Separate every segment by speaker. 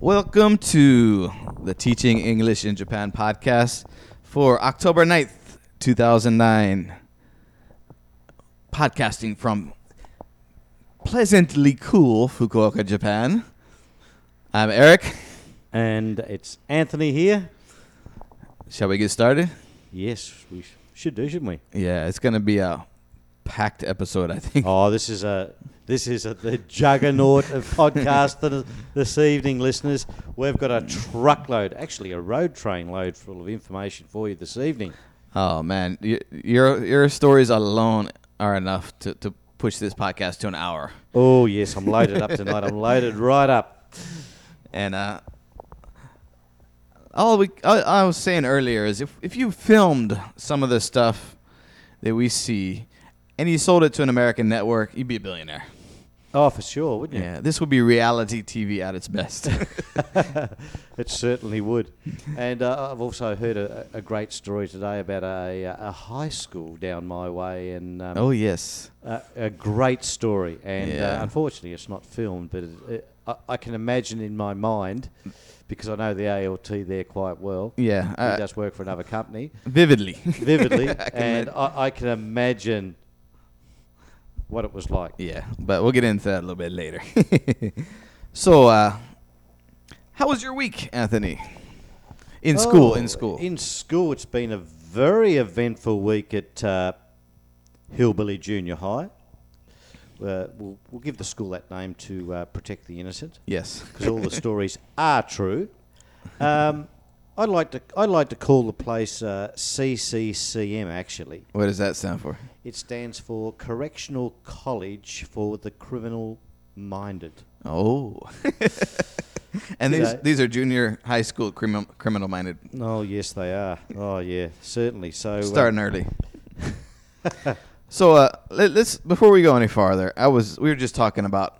Speaker 1: Welcome to the Teaching English in Japan podcast for October 9th, 2009. Podcasting from pleasantly cool Fukuoka, Japan. I'm Eric.
Speaker 2: And it's Anthony here.
Speaker 1: Shall we get started?
Speaker 2: Yes, we should do, shouldn't we?
Speaker 1: Yeah, it's going to be a packed episode, I think.
Speaker 2: Oh, this is a this is a, the juggernaut of podcast this evening, listeners. We've got a truckload, actually a road train load full of information for you this evening.
Speaker 1: Oh man, Y- your your stories alone are enough to, to push this podcast to an hour.
Speaker 2: Oh yes, I'm loaded up tonight. I'm loaded right up.
Speaker 1: And uh, all we I, I was saying earlier is if if you filmed some of the stuff that we see, and you sold it to an American network, you'd be a billionaire.
Speaker 2: Oh, for sure, wouldn't you?
Speaker 1: Yeah, this would be reality TV at its best.
Speaker 2: it certainly would. And uh, I've also heard a, a great story today about a, a high school down my way, and um,
Speaker 1: oh yes,
Speaker 2: a, a great story. And
Speaker 1: Yeah.
Speaker 2: uh, unfortunately, it's not filmed, but it, it, I, I can imagine in my mind, because I know the ALT there quite well.
Speaker 1: yeah,
Speaker 2: He
Speaker 1: uh,
Speaker 2: does work for another company
Speaker 1: vividly.
Speaker 2: vividly,
Speaker 1: I
Speaker 2: and. I, I can imagine what it was like.
Speaker 1: Yeah, but we'll get into that a little bit later. so, uh, how was your week, Anthony? In school, in
Speaker 2: Oh,
Speaker 1: school.
Speaker 2: In school, it's been a very eventful week at uh, Hillbilly Junior High. Uh, we'll, we'll give the school that name to uh, protect the innocent,
Speaker 1: yes.
Speaker 2: because all the stories are true. Um, I'd like to I'd like to call the place uh, CCCM. Actually,
Speaker 1: What does that stand for?
Speaker 2: it stands for Correctional College for the Criminal Minded.
Speaker 1: Oh. and
Speaker 2: You
Speaker 1: these
Speaker 2: know-
Speaker 1: these are junior high school criminal criminal minded.
Speaker 2: Oh yes, they are. Oh yeah, certainly. So uh,
Speaker 1: Starting early. so uh, let, let's before we go any farther, I was we were just talking about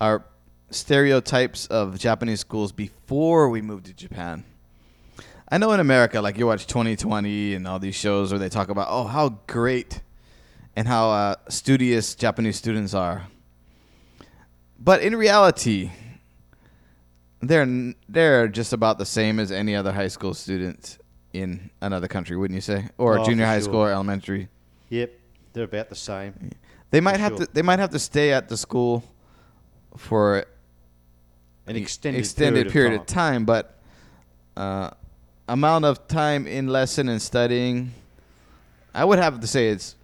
Speaker 1: our stereotypes of Japanese schools before we moved to Japan. I know in America, like you watch 2020 and all these shows where they talk about, oh, how great and how uh, studious Japanese students are. But in reality, they're they're just about the same as any other high school student in another country, wouldn't you say? Or
Speaker 2: Oh,
Speaker 1: junior high
Speaker 2: sure.
Speaker 1: school or elementary.
Speaker 2: Yep, they're about the same.
Speaker 1: They might
Speaker 2: For
Speaker 1: have
Speaker 2: sure.
Speaker 1: to they might have to stay at the school for
Speaker 2: An extended,
Speaker 1: extended period,
Speaker 2: of
Speaker 1: of time, but uh, amount of time in lesson and studying, I would have to say it's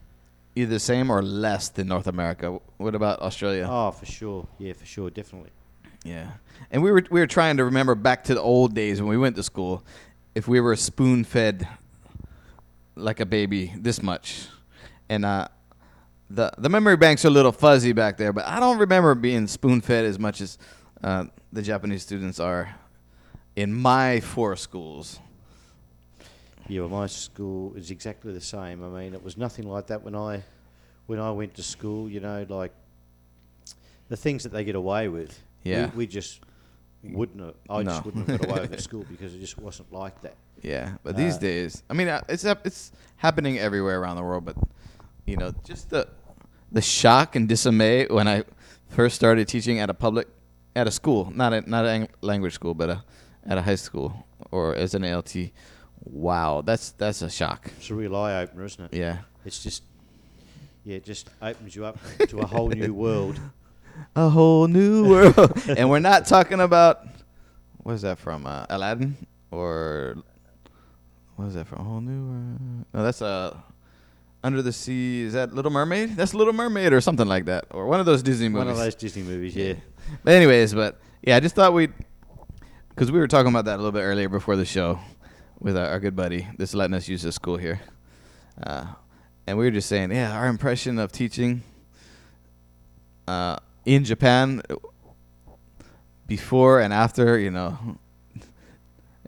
Speaker 1: either the same or less than North America. What about Australia?
Speaker 2: Oh, for sure. Yeah, for sure, definitely.
Speaker 1: Yeah, and we were we were trying to remember back to the old days when we went to school, if we were spoon fed like a baby this much, and uh, the the memory banks are a little fuzzy back there, but I don't remember being spoon fed as much as uh, the Japanese students are in my four schools.
Speaker 2: Yeah, well, my school is exactly the same. I mean, it was nothing like that when I when I went to school. You know, like the things that they get away with.
Speaker 1: Yeah.
Speaker 2: we, we just wouldn't. Have, I just wouldn't have got away with at school because it just wasn't like that.
Speaker 1: Yeah, but these
Speaker 2: Uh,
Speaker 1: days, I mean, uh, it's it's happening everywhere around the world. But you know, just the the shock and dismay when I first started teaching at a public at a school, not a not a language school, but a at a high school or as an ALT. Wow, that's that's a shock.
Speaker 2: It's a real eye opener, isn't it?
Speaker 1: Yeah,
Speaker 2: It's just yeah, it just opens you up to a whole new world.
Speaker 1: a whole new world, and we're not talking about what is that from uh, Aladdin or what is that from? A whole new world? No, that's uh, Under the Sea. Is that Little Mermaid? That's Little Mermaid or something like that, or one of those Disney movies.
Speaker 2: One of those Disney movies, yeah.
Speaker 1: But anyways, but yeah, I just thought we'd because we were talking about that a little bit earlier before the show with our, our good buddy. This letting us use the school here, uh, and we were just saying, yeah, our impression of teaching uh, in Japan uh, before and after, you know,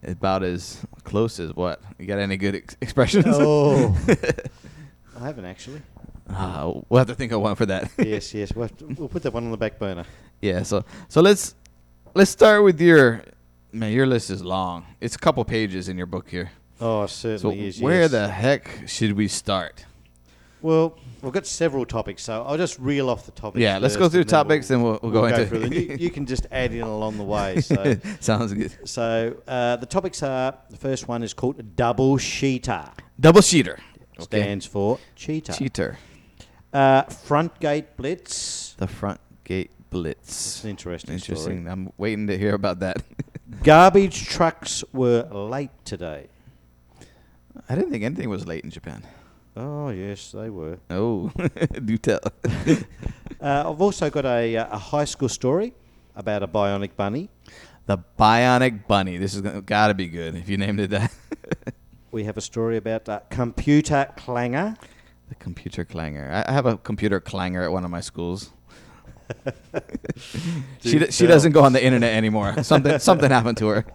Speaker 1: about as close as what. You got any good ex- expressions?
Speaker 2: Oh. I haven't actually.
Speaker 1: Ah, we'll have to think of one for that.
Speaker 2: yes, yes. We'll, to, we'll put that one on the back burner.
Speaker 1: Yeah, so so let's let's start with your man. Your list is long. It's a couple pages in your book here.
Speaker 2: Oh, it
Speaker 1: So
Speaker 2: certainly is.
Speaker 1: where
Speaker 2: yes.
Speaker 1: the heck should we start?
Speaker 2: Well, we've got several topics, so I'll just reel off the topics.
Speaker 1: Yeah, let's go through
Speaker 2: and then
Speaker 1: topics, then we'll- we'll go into-
Speaker 2: through. You, you can just add in along the way. So,
Speaker 1: Sounds good.
Speaker 2: so uh, the topics are the first one is called double sheeter.
Speaker 1: Double cheater.
Speaker 2: Stands for cheater.
Speaker 1: Cheater.
Speaker 2: Uh, front gate blitz.
Speaker 1: The front gate blitz.
Speaker 2: interesting,
Speaker 1: Interesting. I'm waiting to hear about that.
Speaker 2: Garbage trucks were late today.
Speaker 1: I didn't think anything was late in Japan.
Speaker 2: Oh yes, they were.
Speaker 1: Oh, do tell.
Speaker 2: Uh, I've also got a, uh, a high school story about a bionic bunny.
Speaker 1: the Bionic Bunny. This is gonna, gotta be good if you named it that.
Speaker 2: We have a story about uh, computer clanger.
Speaker 1: the computer clanger. I, I have a computer clanger at one of my schools. she d- she doesn't go on the internet anymore. Something something happened to her.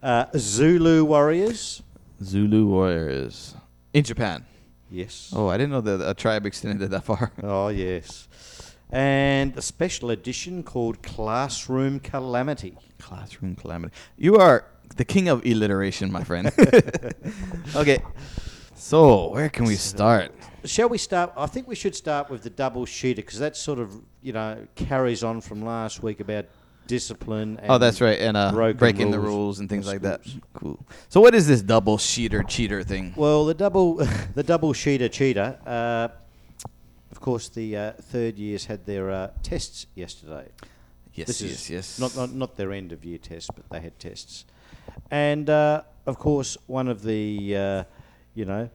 Speaker 2: Uh, Zulu warriors.
Speaker 1: Zulu warriors in Japan.
Speaker 2: Yes.
Speaker 1: Oh, I didn't know that a tribe extended that far.
Speaker 2: Oh, yes. And a special edition called Classroom Calamity.
Speaker 1: Classroom calamity. You are the king of alliteration, my friend. okay. So, where can we start?
Speaker 2: Shall we start? I think we should start with the double sheeter because that sort of, you know, carries on from last week about discipline. And
Speaker 1: Oh, that's right. And uh, breaking the
Speaker 2: rules
Speaker 1: rules and things like that. Cool. So, what is this double cheater cheater thing?
Speaker 2: Well, the double, the double sheeter cheater. Uh, of course, the uh, third years had their uh, tests yesterday.
Speaker 1: Yes,
Speaker 2: This
Speaker 1: yes,
Speaker 2: is
Speaker 1: yes.
Speaker 2: Not, not not their end of year tests, but they had tests, and uh, of course, one of the, uh, you know,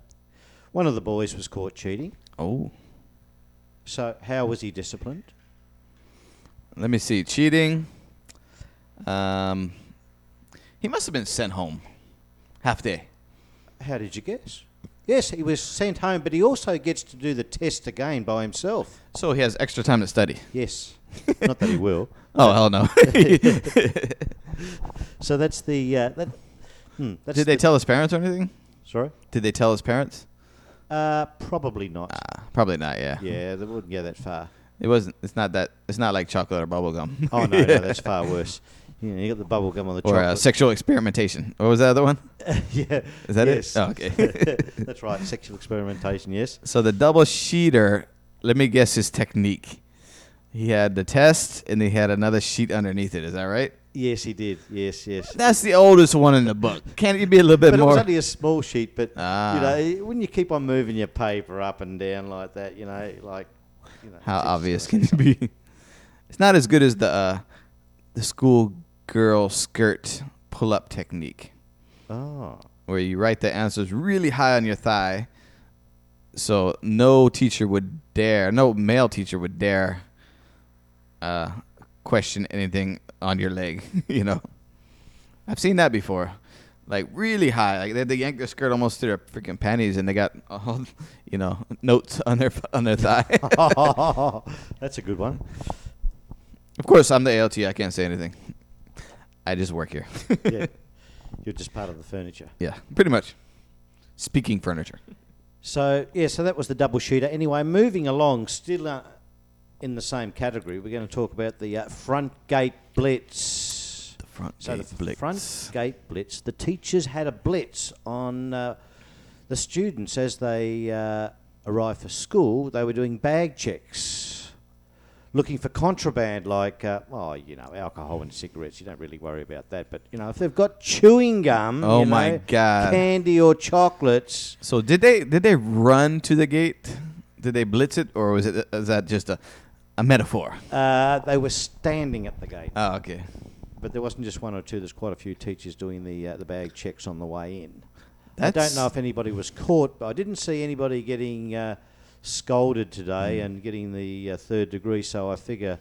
Speaker 2: one of the boys was caught cheating.
Speaker 1: oh,
Speaker 2: So how was he disciplined?
Speaker 1: let me see. Cheating. Um, he must have been sent home half day.
Speaker 2: How did you guess? Yes, he was sent home, but he also gets to do the test again by himself.
Speaker 1: So he has extra time to study.
Speaker 2: Yes, not that he will.
Speaker 1: Oh hell no!
Speaker 2: So that's the uh, that. Hmm, that's
Speaker 1: Did they
Speaker 2: the-
Speaker 1: tell his parents or anything?
Speaker 2: Sorry.
Speaker 1: Did they tell his parents?
Speaker 2: Uh, probably not.
Speaker 1: Ah, probably not. Yeah.
Speaker 2: Yeah, they wouldn't go that far.
Speaker 1: It wasn't. It's not that. It's not like chocolate or bubble gum.
Speaker 2: Oh no, no, that's far worse. You know, you got the bubble gum on the
Speaker 1: or uh, sexual experimentation. What was that other one?
Speaker 2: yeah,
Speaker 1: Is that
Speaker 2: yes.
Speaker 1: it? Oh, okay.
Speaker 2: that's right. Sexual experimentation. Yes.
Speaker 1: so the double sheeter. Let me guess his technique. He had the test, and he had another sheet underneath it. Is that right?
Speaker 2: Yes, he did. Yes, yes.
Speaker 1: That's the oldest one in the book. Can't you be a little bit
Speaker 2: but it was only a small sheet. But
Speaker 1: Ah.
Speaker 2: you know, when you keep on moving your paper up and down like that, you know, like you know,
Speaker 1: How obvious can it be? It's not as good as the uh, the school girl skirt pull up technique.
Speaker 2: Oh,
Speaker 1: where you write the answers really high on your thigh so no teacher would dare no male teacher would dare uh, question anything on your leg you know? I've seen that before. Like really high. Like they, they yank their skirt almost to their freaking panties and they got all you know notes on their on their thigh.
Speaker 2: That's a good one.
Speaker 1: of course i'm the alt i can't say anything. I just work here.
Speaker 2: Yeah, you're just part of the furniture.
Speaker 1: yeah pretty much. Speaking furniture.
Speaker 2: So yeah, so that was the double shooter. Anyway, moving along, still uh, in the same category, we're going to talk about the uh, front gate blitz.
Speaker 1: the front
Speaker 2: So
Speaker 1: gate
Speaker 2: the
Speaker 1: blitz.
Speaker 2: front gate blitz. The teachers had a blitz on uh, the students as they uh, arrived for school. They were doing bag checks, looking for contraband like, uh, oh, you know, alcohol and cigarettes. You don't really worry about that, but you know, if they've got chewing gum,
Speaker 1: Oh
Speaker 2: you
Speaker 1: my
Speaker 2: know,
Speaker 1: God.
Speaker 2: candy or chocolates.
Speaker 1: So did they did they run to the gate? Did they blitz it, or was it is that just a a metaphor?
Speaker 2: Uh, they were standing at the gate,
Speaker 1: Oh, okay.
Speaker 2: but there wasn't just one or two. There's quite a few teachers doing the uh, the bag checks on the way in. I don't know if anybody was caught, but I didn't see anybody getting uh, scolded today
Speaker 1: Hmm.
Speaker 2: and getting the uh, third degree. So I figure,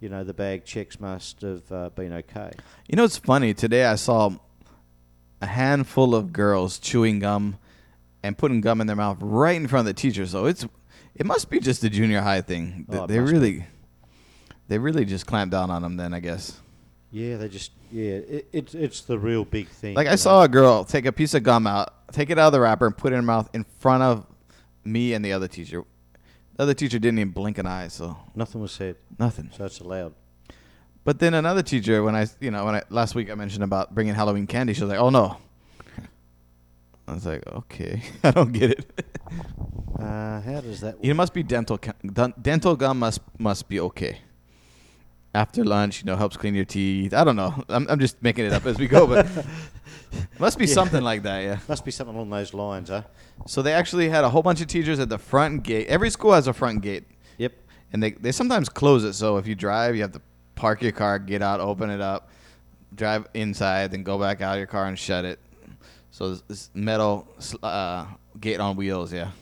Speaker 2: you know, the bag checks must have uh, been okay.
Speaker 1: You know, it's funny. Today I saw a handful of girls chewing gum and putting gum in their mouth right in front of the teacher. So it's it must be just a junior high thing.
Speaker 2: Oh,
Speaker 1: they
Speaker 2: must be.
Speaker 1: really they really just clamped down on them. Then I guess.
Speaker 2: Yeah, they just yeah, it, it's it's the real big thing.
Speaker 1: Like I
Speaker 2: know.
Speaker 1: saw a girl take a piece of gum out, take it out of the wrapper, and put it in her mouth in front of me and the other teacher. The other teacher didn't even blink an eye, so
Speaker 2: nothing was said,
Speaker 1: nothing.
Speaker 2: so it's allowed.
Speaker 1: But then another teacher, when I, you know, when I last week I mentioned about bringing Halloween candy, she was like, "Oh no, I was like, okay, I don't get it.
Speaker 2: Uh, how does that?
Speaker 1: it must be dental. ca- Dental gum must must be okay. After lunch, you know, helps clean your teeth. I don't know. I'm I'm just making it up as we go, but must be
Speaker 2: Yeah.
Speaker 1: something like that. Yeah.
Speaker 2: Must be something along those lines, huh?
Speaker 1: So they actually had a whole bunch of teachers at the front gate. Every school has a front gate,
Speaker 2: Yep.
Speaker 1: and they they sometimes close it. So if you drive, you have to park your car, get out, open it up, drive inside, then go back out of your car and shut it. So this, this metal uh, gate on wheels, yeah.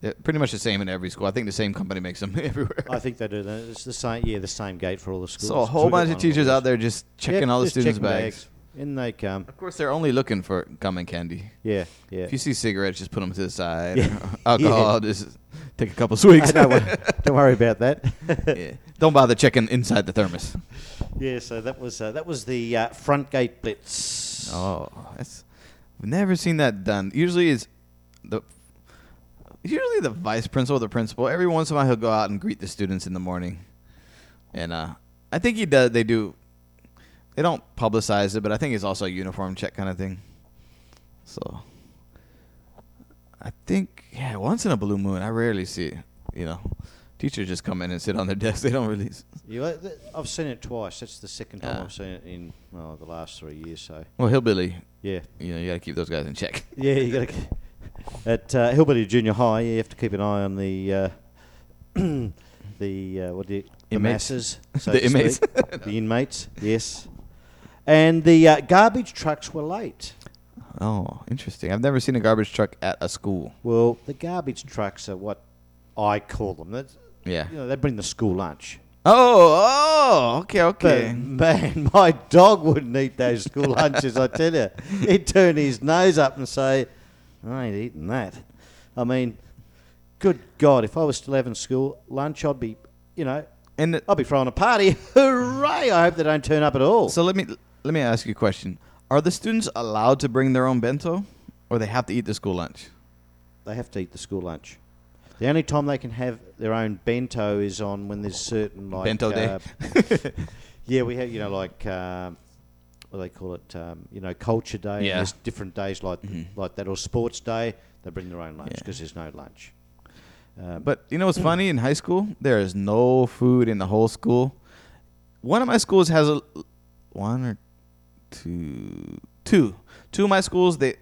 Speaker 1: They're pretty much the same in every school. I think the same company makes them everywhere.
Speaker 2: I think they do. that. It's the same. Yeah, the same gate for all the schools.
Speaker 1: so a whole
Speaker 2: we've
Speaker 1: bunch of teachers out there just checking all the students'
Speaker 2: checking
Speaker 1: bags.
Speaker 2: In they come.
Speaker 1: Of course, they're only looking for gum and candy.
Speaker 2: Yeah, yeah.
Speaker 1: If you see cigarettes, just put them to the side.
Speaker 2: Yeah.
Speaker 1: Alcohol, just take a couple swigs.
Speaker 2: don't, worry, don't worry about that.
Speaker 1: yeah. Don't bother checking inside the thermos.
Speaker 2: yeah, so that was uh, that was the uh, front gate blitz.
Speaker 1: Oh, that's I've never seen that done. Usually, it's the usually the vice principal, or the principal. Every once in a while, he'll go out and greet the students in the morning, and uh, I think he does. They do. They don't publicize it, but I think it's also a uniform check kind of thing. So, I think yeah, once in a blue moon, I rarely see it. You know, teachers just come in and sit on their desk. They don't really. s-
Speaker 2: You, uh, I've seen it twice. That's the second time
Speaker 1: Yeah.
Speaker 2: I've seen it in well, the last three years. So
Speaker 1: Well, hillbilly,
Speaker 2: yeah,
Speaker 1: you know, you got to keep those guys in check.
Speaker 2: yeah, you got to at uh, Hillbilly Junior High. You have to keep an eye on the uh, the uh, what do you the
Speaker 1: Inmates.
Speaker 2: masses, so
Speaker 1: The
Speaker 2: to
Speaker 1: inmates.
Speaker 2: speak. the inmates. Yes, and the uh, garbage trucks were late.
Speaker 1: Oh, interesting. I've never seen a garbage truck at a school.
Speaker 2: Well, the garbage trucks are what I call them. That's,
Speaker 1: Yeah.
Speaker 2: you know, they bring the school lunch.
Speaker 1: Oh, oh, okay, okay.
Speaker 2: But man, my dog wouldn't eat those school lunches. I tell you, he'd turn his nose up and say, "I ain't eating that." I mean, good God, if I was still having school lunch, I'd be, you know,
Speaker 1: And the-
Speaker 2: I'd be throwing a party. Hooray! I hope they don't turn up at all.
Speaker 1: so let me let me ask you a question. Are the students allowed to bring their own bento, or they have to eat the school lunch?
Speaker 2: they have to eat the school lunch. The only time they can have their own bento is on when there's certain like
Speaker 1: Bento day?
Speaker 2: uh, yeah, we have you know like um, what do they call it? Um, you know, culture day.
Speaker 1: Yeah.
Speaker 2: There's different days like
Speaker 1: Mhm.
Speaker 2: like that or sports day. They bring their own lunch
Speaker 1: Yeah.
Speaker 2: because there's no lunch. Um,
Speaker 1: But you know what's funny? In high school, there is no food in the whole school. One of my schools has a one or two, two, two of my schools. They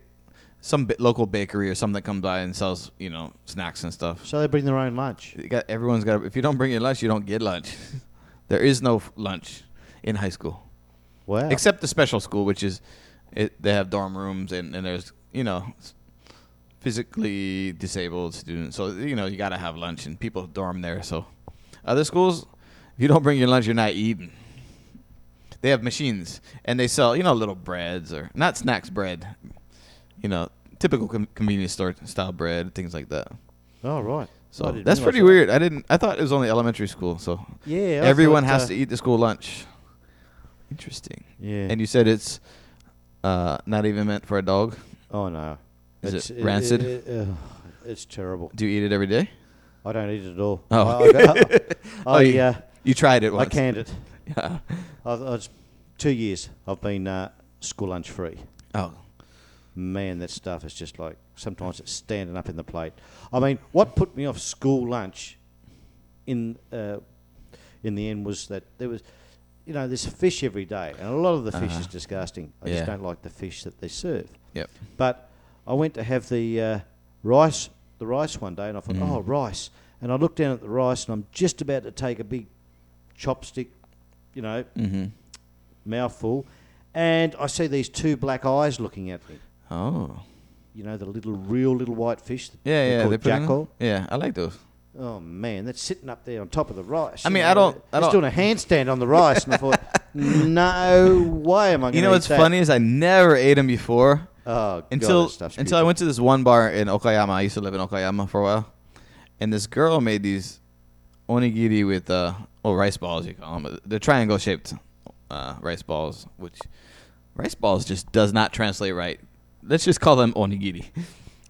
Speaker 1: some ba- local bakery or something that comes by and sells you know snacks and stuff.
Speaker 2: so they bring their own lunch.
Speaker 1: You got everyone's got. If you don't bring your lunch, you don't get lunch. there is no f- lunch in high school
Speaker 2: Wow.
Speaker 1: except the special school, which is it, they have dorm rooms and, and there's you know s- physically disabled students. So you know you got to have lunch and people dorm there. So other schools, if you don't bring your lunch, you're not eating. They have machines and they sell you know little breads or not snacks bread, you know typical com- convenience store style bread things like that.
Speaker 2: oh right.
Speaker 1: So that's pretty
Speaker 2: that.
Speaker 1: weird. I didn't. I thought it was only elementary school. So
Speaker 2: Yeah. I
Speaker 1: everyone
Speaker 2: thought,
Speaker 1: has
Speaker 2: uh,
Speaker 1: to eat the school lunch. Interesting.
Speaker 2: Yeah.
Speaker 1: And you said it's uh, not even meant for a dog.
Speaker 2: oh no.
Speaker 1: Is
Speaker 2: It's-
Speaker 1: it rancid?
Speaker 2: it- it- it's terrible.
Speaker 1: Do you eat it every day?
Speaker 2: I don't eat it at all.
Speaker 1: Oh.
Speaker 2: I, I,
Speaker 1: Oh,
Speaker 2: I,
Speaker 1: you-
Speaker 2: uh,
Speaker 1: You tried it Once.
Speaker 2: I canned it.
Speaker 1: Yeah.
Speaker 2: I, I was, two years I've been uh, school lunch free.
Speaker 1: Oh.
Speaker 2: Man, that stuff is just like sometimes it's standing up in the plate. I mean, what put me off school lunch in uh, in the end was that there was, you know, there's fish every day, and a lot of the fish
Speaker 1: Uh-huh.
Speaker 2: is disgusting. I
Speaker 1: Yeah.
Speaker 2: just don't like the fish that they serve.
Speaker 1: Yep.
Speaker 2: But I went to have the uh, rice, the rice one day, and I thought,
Speaker 1: Mm.
Speaker 2: oh, rice. And I looked down at the rice, and I'm just about to take a big chopstick, you know,
Speaker 1: Mm-hmm.
Speaker 2: mouthful, and I see these two black eyes looking at me.
Speaker 1: Oh.
Speaker 2: You know, the little, real little white fish. that
Speaker 1: Yeah,
Speaker 2: they're
Speaker 1: yeah.
Speaker 2: called
Speaker 1: They put
Speaker 2: jako.
Speaker 1: Yeah, I like those.
Speaker 2: Oh man, that's sitting up there on top of the rice.
Speaker 1: I mean,
Speaker 2: know,
Speaker 1: I don't- I don't-
Speaker 2: doing a handstand on the rice, and I thought, no way am I going to.
Speaker 1: You know what's funny is I never ate them before
Speaker 2: Oh,
Speaker 1: until
Speaker 2: God, that
Speaker 1: until I went to this one bar in Okayama. I used to live in Okayama for a while, and this girl made these onigiri with uh, oh rice balls you call them. They're triangle shaped uh, rice balls, which rice balls just does not translate right. Let's just call them onigiri.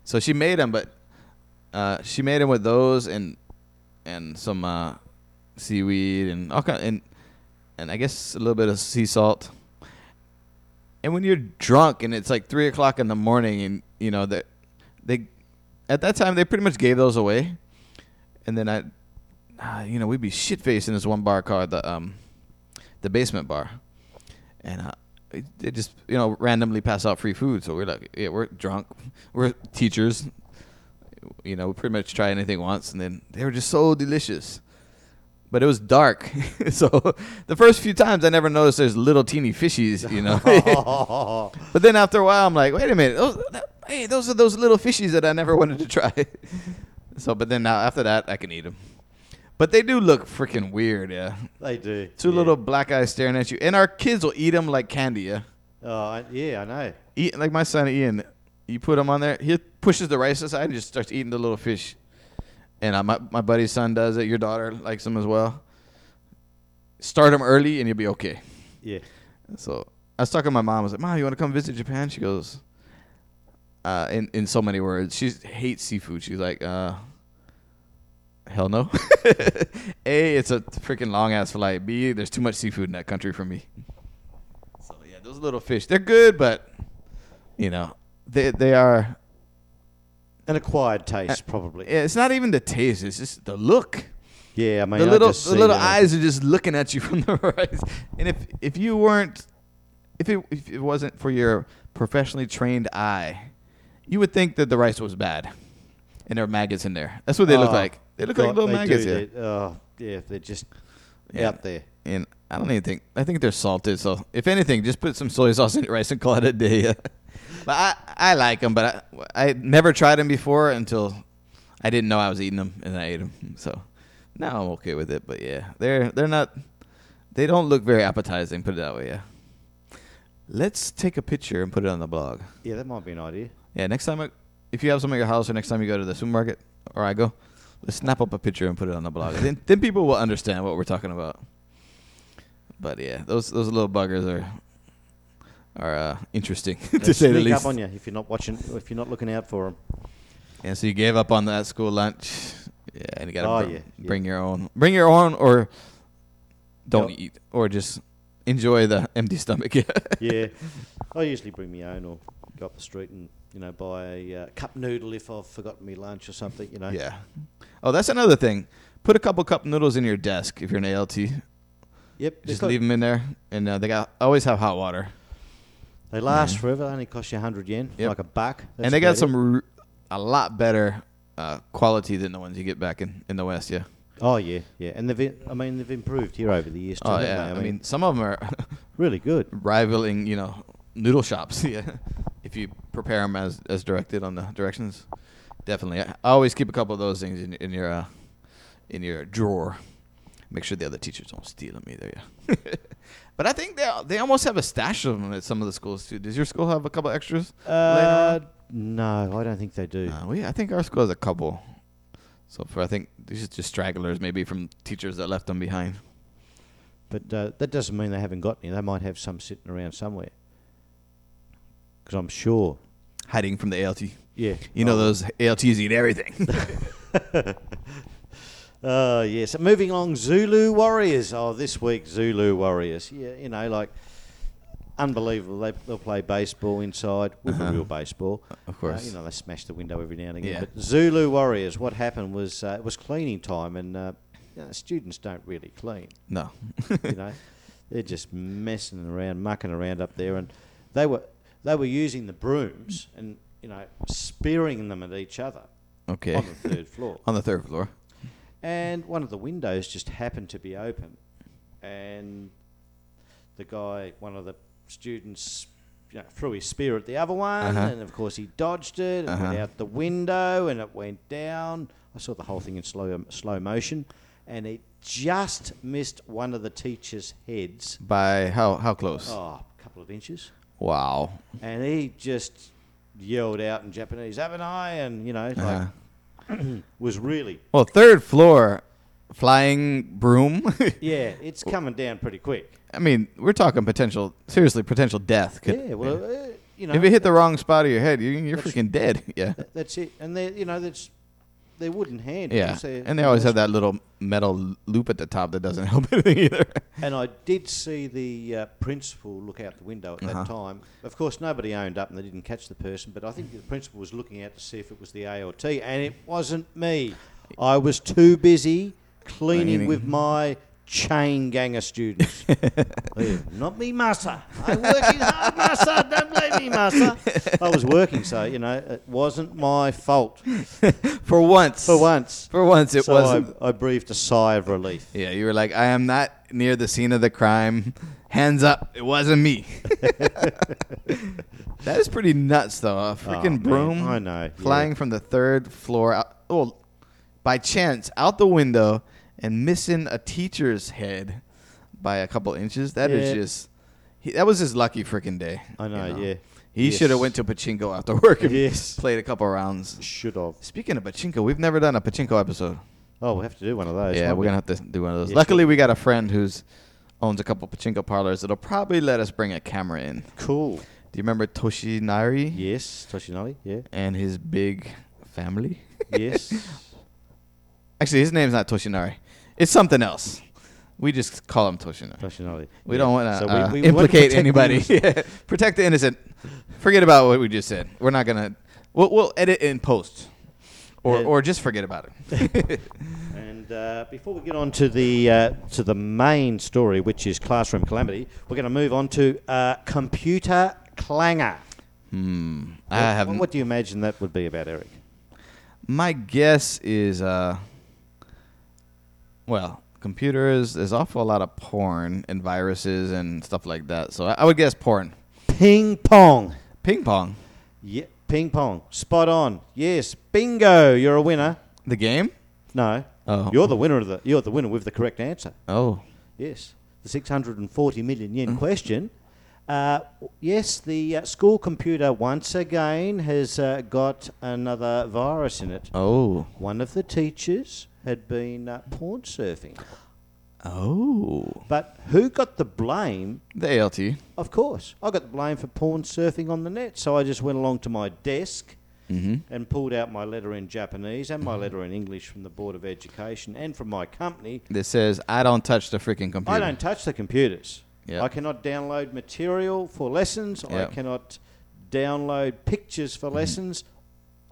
Speaker 1: So she made them, but uh, she made them with those and and some uh, seaweed and all kind and and I guess a little bit of sea salt. And when you're drunk and it's like three o'clock in the morning and you know that they at that time they pretty much gave those away, and then I, uh, you know, we'd be shit faced in this one bar called the um, the basement bar, and uh, they just you know randomly pass out free food. So we're like, yeah, we're drunk, we're teachers, you know, we pretty much try anything once, and then they were just so delicious. But it was dark, so the first few times I never noticed there's little teeny fishies, you know. But then after a while, I'm like, wait a minute, those, that, hey, those are those little fishies that I never wanted to try. so, but then now after that, I can eat them. But they do look freaking weird, yeah.
Speaker 2: they do.
Speaker 1: Two
Speaker 2: yeah.
Speaker 1: little black eyes staring at you, and our kids will eat them like candy, yeah.
Speaker 2: Oh, I, yeah, I know.
Speaker 1: Eat like my son Ian. You put him on there, he pushes the rice aside and just starts eating the little fish. And uh, my my buddy's son does it. Your daughter likes them as well. Start them early, and you'll be okay.
Speaker 2: Yeah.
Speaker 1: So I was talking to my mom. I was like, "Mom, you want to come visit Japan?" She goes, uh, in in so many words. She hates seafood. She's like, uh, "Hell no." A, it's a freaking long ass flight. B, there's too much seafood in that country for me. So yeah, those little fish, they're good, but you know, they they are.
Speaker 2: An acquired taste, uh, probably.
Speaker 1: It's not even the taste; it's just the look.
Speaker 2: Yeah, I mean,
Speaker 1: the little the little
Speaker 2: that-
Speaker 1: eyes are just looking at you from the rice. And if if you weren't if it if it wasn't for your professionally trained eye, you would think that the rice was bad. And there are maggots in there. That's what they look
Speaker 2: Oh,
Speaker 1: like. They look
Speaker 2: God,
Speaker 1: like little maggots.
Speaker 2: do,
Speaker 1: yeah.
Speaker 2: they- oh, yeah, they're just
Speaker 1: Yeah.
Speaker 2: out there.
Speaker 1: And I don't even think I think they're salted. So if anything, just put some soy sauce in your rice and call it a day. but I I like them, but I I never tried them before until I didn't know I was eating them and I ate them. So now I'm okay with it. But yeah, they're they're not. They don't look very appetizing. Put it that way. Yeah. Let's take a picture and put it on the blog.
Speaker 2: Yeah, that might be an idea.
Speaker 1: Yeah. Next time, I, if you have some at your house, or next time you go to the supermarket, or I go, let's snap up a picture and put it on the blog. then then people will understand what we're talking about. But yeah, those those little buggers are are uh, interesting to say the least.
Speaker 2: up on you if you're not watching, if you're not looking out for them.
Speaker 1: Yeah, so you gave up on that school lunch. Yeah, and you gotta
Speaker 2: Oh,
Speaker 1: br-
Speaker 2: yeah, yeah.
Speaker 1: bring your own. Bring your own, or don't
Speaker 2: Yep.
Speaker 1: eat, or just enjoy the empty stomach. Yeah.
Speaker 2: yeah, I usually bring my own or go up the street and you know buy a uh, cup noodle if I've forgotten my lunch or something. You know.
Speaker 1: Yeah. Oh, that's another thing. Put a couple cup noodles in your desk if you're an ALT.
Speaker 2: Yep.
Speaker 1: Just leave them in there, and uh, they got always have hot water,
Speaker 2: They last forever. They only cost you hundred yen,
Speaker 1: Yep.
Speaker 2: like a buck. That's
Speaker 1: and they got some r- a lot better uh, quality than the ones you get back in, in the West. Yeah.
Speaker 2: Oh yeah, yeah, and they've i- I mean they've improved here over the years too.
Speaker 1: Oh yeah.
Speaker 2: they?
Speaker 1: I mean, some of them are
Speaker 2: really good.
Speaker 1: rivaling, you know, noodle shops. yeah. If you prepare them as as directed on the directions, definitely. I, I always keep a couple of those things in, in your uh, in your drawer. Make sure the other teachers don't steal them either. Yeah. but I think they they almost have a stash of them at some of the schools too. Does your school have a couple extras?
Speaker 2: Uh, no, I don't think they do.
Speaker 1: Uh, we I think our school has a couple. So for I think these are just stragglers, maybe from teachers that left them behind.
Speaker 2: But uh, that doesn't mean they haven't got any. They might have some sitting around somewhere. Because I'm sure.
Speaker 1: Hiding from the ALT.
Speaker 2: Yeah.
Speaker 1: You know
Speaker 2: Oh.
Speaker 1: those ALTs eat everything.
Speaker 2: Uh, yes. Moving along, Zulu Warriors. Oh, this week, Zulu Warriors. Yeah, you know, like, unbelievable. They, they'll play baseball inside with
Speaker 1: Uh-huh.
Speaker 2: a real baseball.
Speaker 1: of
Speaker 2: Uh,
Speaker 1: course.
Speaker 2: you know, they smash the window every now and again.
Speaker 1: Yeah.
Speaker 2: But Zulu Warriors, what happened was uh, it was cleaning time, and uh, you know, students don't really clean.
Speaker 1: no.
Speaker 2: you know, they're just messing around, mucking around up there, and they were they were using the brooms and you know spearing them at each other
Speaker 1: okay.
Speaker 2: on the third floor.
Speaker 1: On the third floor.
Speaker 2: And one of the windows just happened to be open, and the guy, one of the students, you know, threw his spear at the other one,
Speaker 1: Uh-huh.
Speaker 2: and of course he dodged it and went
Speaker 1: Uh-huh.
Speaker 2: out the window, and it went down. I saw the whole thing in slow slow motion, and it just missed one of the teacher's heads.
Speaker 1: By how how close?
Speaker 2: Oh, a couple of inches,
Speaker 1: Wow.
Speaker 2: and he just yelled out in Japanese, "Abunai!" and you know, like
Speaker 1: Uh-huh.
Speaker 2: was really
Speaker 1: Well, third floor, flying broom.
Speaker 2: yeah, it's coming down pretty quick.
Speaker 1: I mean, we're talking potential, seriously, potential death. Could-
Speaker 2: yeah, well, uh, you know,
Speaker 1: if it hit the wrong spot of your head, you, you're freaking dead. Yeah.
Speaker 2: that's it. And they, you know, that's they're wooden handles.
Speaker 1: Yeah,
Speaker 2: They're
Speaker 1: and they always have that little metal loop at the top that doesn't help anything either.
Speaker 2: And I did see the uh, principal look out the window at
Speaker 1: Uh-huh.
Speaker 2: that time. Of course, nobody owned up and they didn't catch the person, but I think the principal was looking out to see if it was the ALT, and it wasn't me. I was too busy cleaning
Speaker 1: Cleaning.
Speaker 2: with my chain gang of students. Yeah, Not me, massa. I'm working hard, massa. Don't blame me, massa. I was working, so, you know, it wasn't my fault.
Speaker 1: For once,
Speaker 2: For once.
Speaker 1: for once, it
Speaker 2: so
Speaker 1: wasn't.
Speaker 2: I, I breathed a sigh of relief.
Speaker 1: Yeah, you were like, I am not near the scene of the crime. Hands up, it wasn't me. that is pretty nuts, though. A
Speaker 2: Oh,
Speaker 1: freaking
Speaker 2: man,
Speaker 1: broom
Speaker 2: I know. yeah.
Speaker 1: flying from the third floor out, oh, by chance out the window and missing a teacher's head by a couple inches. That is
Speaker 2: Yeah.
Speaker 1: just he, that was his lucky freaking day.
Speaker 2: I know, yeah.
Speaker 1: He
Speaker 2: Yes.
Speaker 1: should have went to pachinko after work and
Speaker 2: Yes.
Speaker 1: played a couple rounds.
Speaker 2: Should have.
Speaker 1: Speaking of pachinko, we've never done a pachinko episode.
Speaker 2: Oh, we'll have to do one of those.
Speaker 1: yeah,
Speaker 2: won't
Speaker 1: we're
Speaker 2: we?
Speaker 1: gonna have to do one of those. Luckily, we got a friend who's owns a couple pachinko parlors that'll probably let us bring a camera in.
Speaker 2: Cool.
Speaker 1: Do you remember Toshinari
Speaker 2: Yes, Toshinari. Yeah.
Speaker 1: and his big family?
Speaker 2: Yes.
Speaker 1: Actually, his name's not Toshinari. It's something else. We just call him Toshinari.
Speaker 2: Toshinari.
Speaker 1: We
Speaker 2: Yeah.
Speaker 1: don't want to
Speaker 2: So we-
Speaker 1: uh,
Speaker 2: we
Speaker 1: implicate
Speaker 2: protect
Speaker 1: anybody. Yeah. Protect the innocent. Forget about what we just said. We're not gonna. We'll, we'll edit in post, or or just forget about it.
Speaker 2: And uh, before we get on to the uh, to the main story, which is classroom calamity, we're going to move on to uh, computer clanger.
Speaker 1: hmm. I
Speaker 2: What-
Speaker 1: have.
Speaker 2: What, what do you imagine that would be about, Eric?
Speaker 1: My guess is, uh, well, computers. There's awful lot of porn and viruses and stuff like that. So I, I would guess porn.
Speaker 2: Ping pong.
Speaker 1: Ping pong.
Speaker 2: Yeah, ping pong. Spot on. Yes, bingo. You're a winner.
Speaker 1: The game.
Speaker 2: No,
Speaker 1: Oh.
Speaker 2: you're the winner of the. You're the winner with the correct answer.
Speaker 1: Oh.
Speaker 2: Yes, the 640 million yen
Speaker 1: Mm.
Speaker 2: question. Uh, yes, the uh, school computer once again has uh, got another virus in it.
Speaker 1: Oh.
Speaker 2: One of the teachers had been uh, porn surfing.
Speaker 1: Oh.
Speaker 2: But who got the blame?
Speaker 1: The ALT.
Speaker 2: Of course, I got the blame for porn surfing on the net. So I just went along to my desk
Speaker 1: Mm-hmm.
Speaker 2: and pulled out my letter in Japanese and my letter in English from the Board of Education and from my company
Speaker 1: That says I don't touch the freaking computer.
Speaker 2: I don't touch the computers.
Speaker 1: Yeah.
Speaker 2: I cannot download material for lessons.
Speaker 1: Yeah.
Speaker 2: I cannot download pictures for lessons.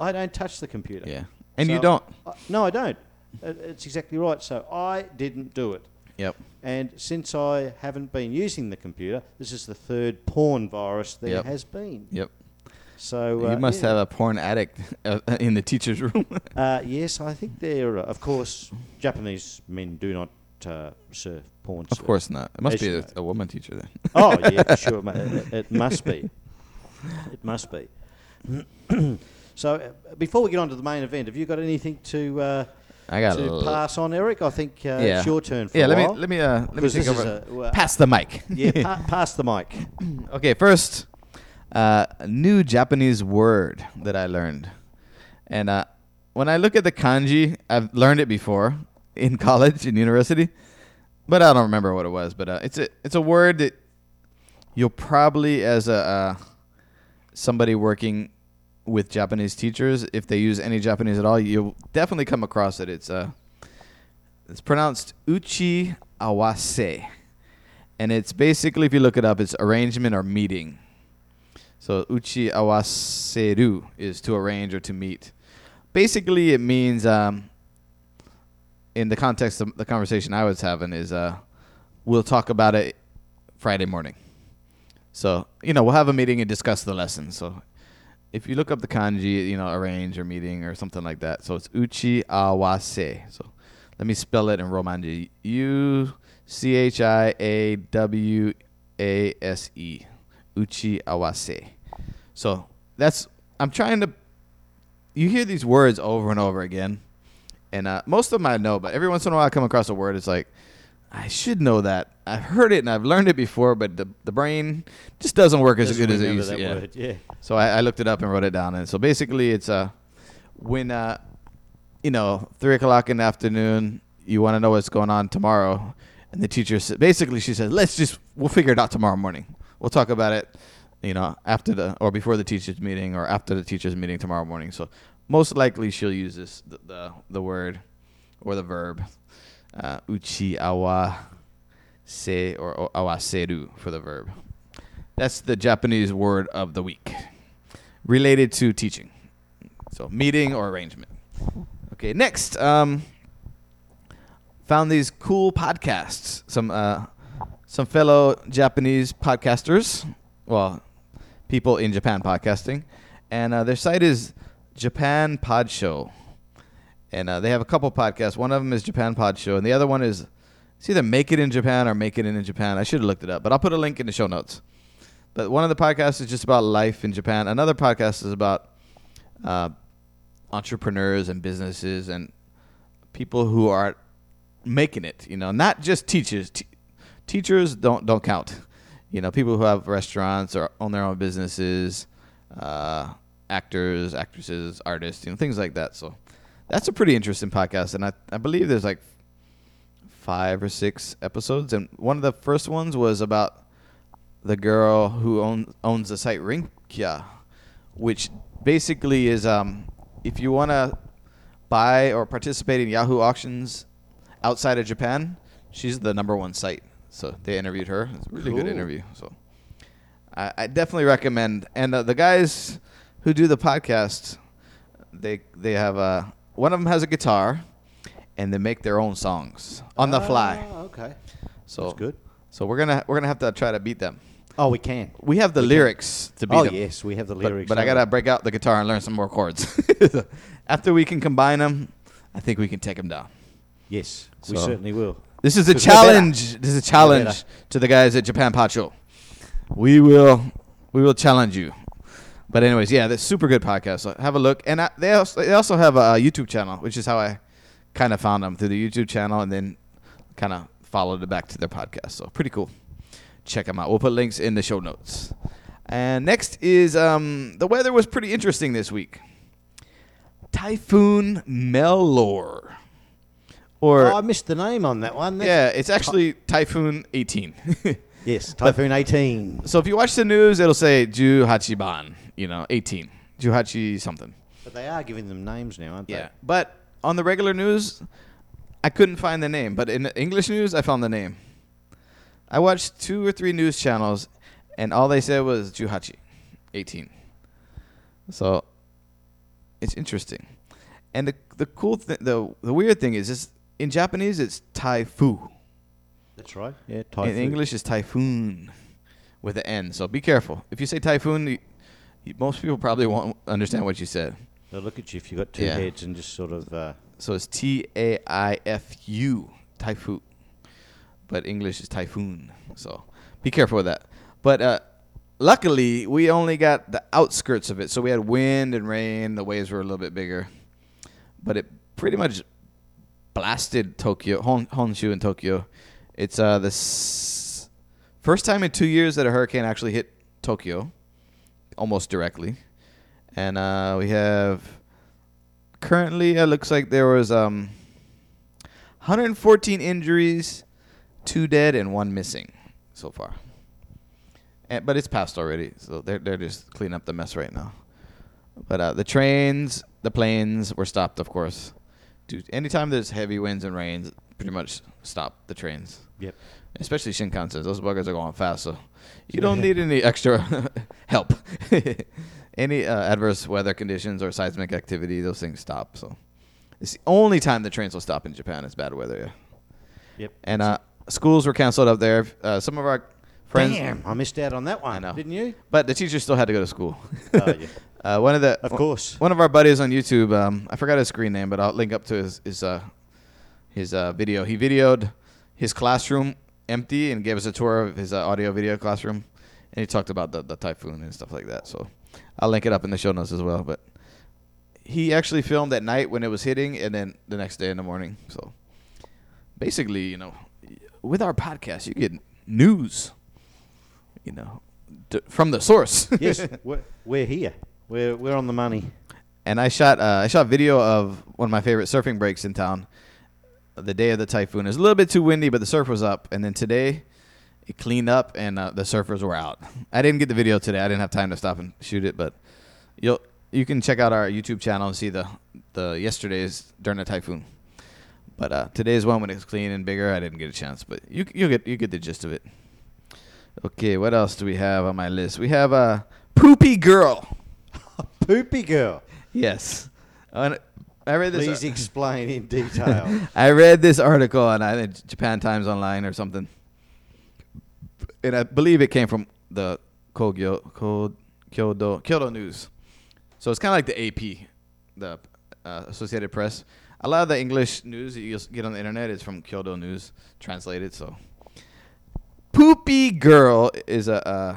Speaker 2: I don't touch the computer.
Speaker 1: Mm-hmm. Yeah. And you don't.
Speaker 2: Uh, no, I don't. Uh, It's exactly right. So I didn't do it.
Speaker 1: Yep.
Speaker 2: And since I haven't been using the computer, this is the third porn virus there
Speaker 1: Yep.
Speaker 2: has been.
Speaker 1: Yep.
Speaker 2: So uh,
Speaker 1: you must
Speaker 2: yeah.
Speaker 1: have a porn addict uh, in the teacher's room.
Speaker 2: Uh, yes, I think they're. Uh, of course, Japanese men do not uh, surf porn.
Speaker 1: of course not. It must be a, a woman teacher then.
Speaker 2: Oh yeah, for sure. It, it must be. It must be. so uh, before we get on to the main event, have you got anything to uh,
Speaker 1: I got
Speaker 2: to pass on, Eric? I think uh,
Speaker 1: Yeah.
Speaker 2: it's your turn for
Speaker 1: Yeah,
Speaker 2: a
Speaker 1: let me let me uh let me
Speaker 2: 'Cause
Speaker 1: take
Speaker 2: this is
Speaker 1: over.
Speaker 2: a- well,
Speaker 1: Pass the mic.
Speaker 2: yeah, pa- pass the mic.
Speaker 1: Okay, first, uh, a new Japanese word that I learned, and uh, when I look at the kanji, I've learned it before in college in university, but I don't remember what it was. But uh, it's a it's a word that you'll probably as a uh, somebody working with Japanese teachers, if they use any Japanese at all, you'll definitely come across it. It's uh, it's pronounced uchi awase. And it's basically if you look it up it's arrangement or meeting. So uchi awaseru is to arrange or to meet. Basically it means um, in the context of the conversation i was having is uh, we'll talk about it friday morning. So you know we'll have a meeting and discuss the lesson. So if you look up the kanji you know arrange or meeting or something like that so it's uchi awase so let me spell it in romanji u C H I A W A S E. Uchi awase. So that's I'm trying to you hear these words over and over again. And uh, most of them I know, but every once in a while I come across a word it's like I should know that. I've heard it and I've learned it before, but the the brain just doesn't work as
Speaker 2: Doesn't
Speaker 1: good as it used to. Yeah.
Speaker 2: word, yeah.
Speaker 1: So I, I looked it up and wrote it down. And so basically, it's uh, when uh, you know, three o'clock in the afternoon, you want to know what's going on tomorrow, and the teacher basically she says, "Let's just we'll figure it out tomorrow morning. We'll talk about it, you know, after the or before the teachers meeting or after the teachers meeting tomorrow morning." So most likely she'll use this the the, the word or the verb uh, uchi awa se or awaseru for the verb. That's the Japanese word of the week related to teaching. So meeting or arrangement. Okay, next, um, found these cool podcasts. Some uh, some fellow Japanese podcasters, well, people in Japan podcasting, and uh, their site is Japan Pod Show, and uh, they have a couple podcasts. One of them is Japan Pod Show, and the other one is it's either Make It in Japan or Make It in Japan. I should have looked it up, but I'll put a link in the show notes. But one of the podcasts is just about life in Japan. Another podcast is about uh, entrepreneurs and businesses and people who are making it. You know, not just teachers. Te- teachers don't don't count. You know, people who have restaurants or own their own businesses, uh, actors, actresses, artists, you know, things like that. So that's a pretty interesting podcast, and I I believe there's like five or six episodes, and one of the first ones was about the girl who own, owns the site Rinkya, which basically is um, if you want to buy or participate in Yahoo auctions outside of Japan, she's the number one site. So they interviewed her. It's a really good interview. So I, I definitely recommend. And uh, the guys who do the podcast, they they have a one of them has a guitar, and they make their own songs on the fly.
Speaker 2: Ah, okay.
Speaker 1: So
Speaker 2: That's good.
Speaker 1: So we're gonna we're gonna have to try to beat them.
Speaker 2: Oh, we can.
Speaker 1: We have the lyrics to beat them.
Speaker 2: Oh
Speaker 1: them.
Speaker 2: yes, we have the
Speaker 1: But,
Speaker 2: lyrics.
Speaker 1: but I gotta break out the guitar and learn some more chords. After we can combine them, I think we can take them down.
Speaker 2: Yes, we
Speaker 1: So-
Speaker 2: certainly will.
Speaker 1: This is a
Speaker 2: 'Cause we're better.
Speaker 1: challenge. This is a challenge
Speaker 2: better.
Speaker 1: to the guys at Japan Pod Show. We will we will challenge you. But anyways, yeah, that's super good podcast. So have a look, and I, they also they also have a YouTube channel, which is how I kind of found them through the YouTube channel, and then kind of followed it back to their podcast. So pretty cool. Check them out. We'll put links in the show notes. And next is um, the weather was pretty interesting this week. Typhoon Melor, or
Speaker 2: oh, I missed the name on that one. That's-
Speaker 1: yeah, it's actually Typhoon 18.
Speaker 2: Yes, Typhoon 18.
Speaker 1: so if you watch the news, it'll say Ju Hachiban, you know, 18. Ju Hachi something.
Speaker 2: But they are giving them names now, aren't they?
Speaker 1: Yeah. But on the regular news, I couldn't find the name. But in English news, I found the name. I watched two or three news channels, and all they said was Ju Hachi, 18. So it's interesting. And the the cool thing, the the weird thing is, is in Japanese it's Taifu.
Speaker 2: That's right. Yeah,
Speaker 1: In English, is typhoon with an N. So be careful. If you say typhoon, you, you, most people probably won't understand what you said.
Speaker 2: They'll look at you if you've got two
Speaker 1: Yeah.
Speaker 2: heads and just sort of. Uh,
Speaker 1: So it's T A I F U, typhoon. But English is typhoon. So be careful with that. But uh, luckily, we only got the outskirts of it. So we had wind and rain. The waves were a little bit bigger. But it pretty much blasted Tokyo, Hon- Honshu in Tokyo. It's uh, the s- first time in two years that a hurricane actually hit Tokyo, almost directly. And uh, we have currently it looks like there was um 114 injuries, two dead and one missing so far. And, but it's passed already, so they're they're just cleaning up the mess right now. But uh, the trains, the planes were stopped, of course. Dude, anytime there's heavy winds and rains, pretty much stop the trains.
Speaker 2: yep.
Speaker 1: Especially Shinkansen. Those buggers are going fast, so you don't need any extra help. any uh, adverse weather conditions or seismic activity, those things stop. So it's the only time the trains will stop in Japan is bad weather. Yeah.
Speaker 2: Yep.
Speaker 1: And uh, schools were canceled up there. Uh, some of our friends,
Speaker 2: Damn, I missed out on that one.
Speaker 1: I know.
Speaker 2: Didn't you?
Speaker 1: but the teachers still had to go to school.
Speaker 2: Oh, yeah.
Speaker 1: uh, one of the
Speaker 2: Of course.
Speaker 1: one of our buddies on YouTube. Um, I forgot his screen name, but I'll link up to his his uh, his uh, video. He videoed his classroom empty and gave us a tour of his uh, audio video classroom, and he talked about the, the typhoon and stuff like that. So I'll link it up in the show notes as well. But he actually filmed at night when it was hitting, and then the next day in the morning. So basically, you know, with our podcast, you get news, you know, d- from the source.
Speaker 2: yes, we're, we're here. We're, we're on the money.
Speaker 1: and I shot uh, I shot video of one of my favorite surfing breaks in town. The day of the typhoon it was a little bit too windy, but the surf was up. And then today, it cleaned up and uh, the surfers were out. I didn't get the video today. I didn't have time to stop and shoot it, but you'll you can check out our YouTube channel and see the the yesterday's during the typhoon. But uh, today's one when it's clean and bigger, I didn't get a chance. But you you get you get the gist of it. Okay, what else do we have on my list? We have a uh, poopy girl.
Speaker 2: Poopy girl.
Speaker 1: Yes, I read this.
Speaker 2: Please explain in detail.
Speaker 1: I read this article on I think Japan Times Online or something, and I believe it came from the Kogyo, Ko- Kyodo Kyodo News. So it's kind of like the AP, the uh, Associated Press. A lot of the English news that you get on the internet is from Kyodo News, translated. So, poopy girl is a uh,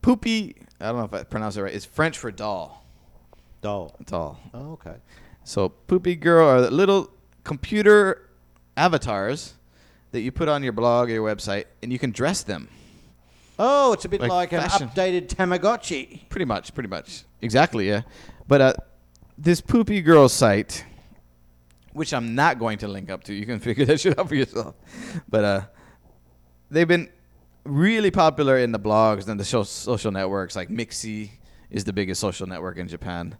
Speaker 1: poopy. I don't know if I pronounce it right. It's French for doll.
Speaker 2: Doll.
Speaker 1: Doll.
Speaker 2: Oh, okay.
Speaker 1: So Poopy Girl are the little computer avatars that you put on your blog or your website, and you can dress them.
Speaker 2: Oh, it's a bit
Speaker 1: Like
Speaker 2: like, an
Speaker 1: fashion.
Speaker 2: updated Tamagotchi.
Speaker 1: Pretty much, pretty much, exactly, yeah. But uh, this Poopy Girl site, which I'm not going to link up to, you can figure that shit out for yourself. But uh, they've been really popular in the blogs and the social networks. Like Mixi is the biggest social network in Japan.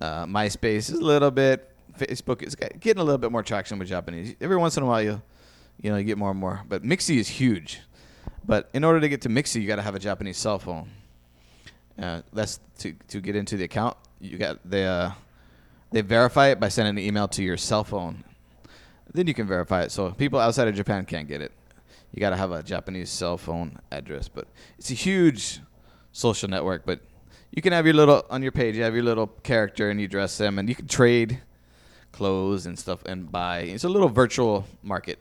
Speaker 1: Uh, MySpace is a little bit. Facebook is getting a little bit more traction with Japanese. Every once in a while, you you know you get more and more. But Mixi is huge. But in order to get to Mixi, you got to have a Japanese cell phone. Uh, that's to to get into the account. You got they uh, they verify it by sending an email to your cell phone. Then you can verify it. So people outside of Japan can't get it. You got to have a Japanese cell phone address. But it's a huge social network. But you can have your little on your page. You have your little character, and you dress them, and you can trade clothes and stuff and buy. It's a little virtual market.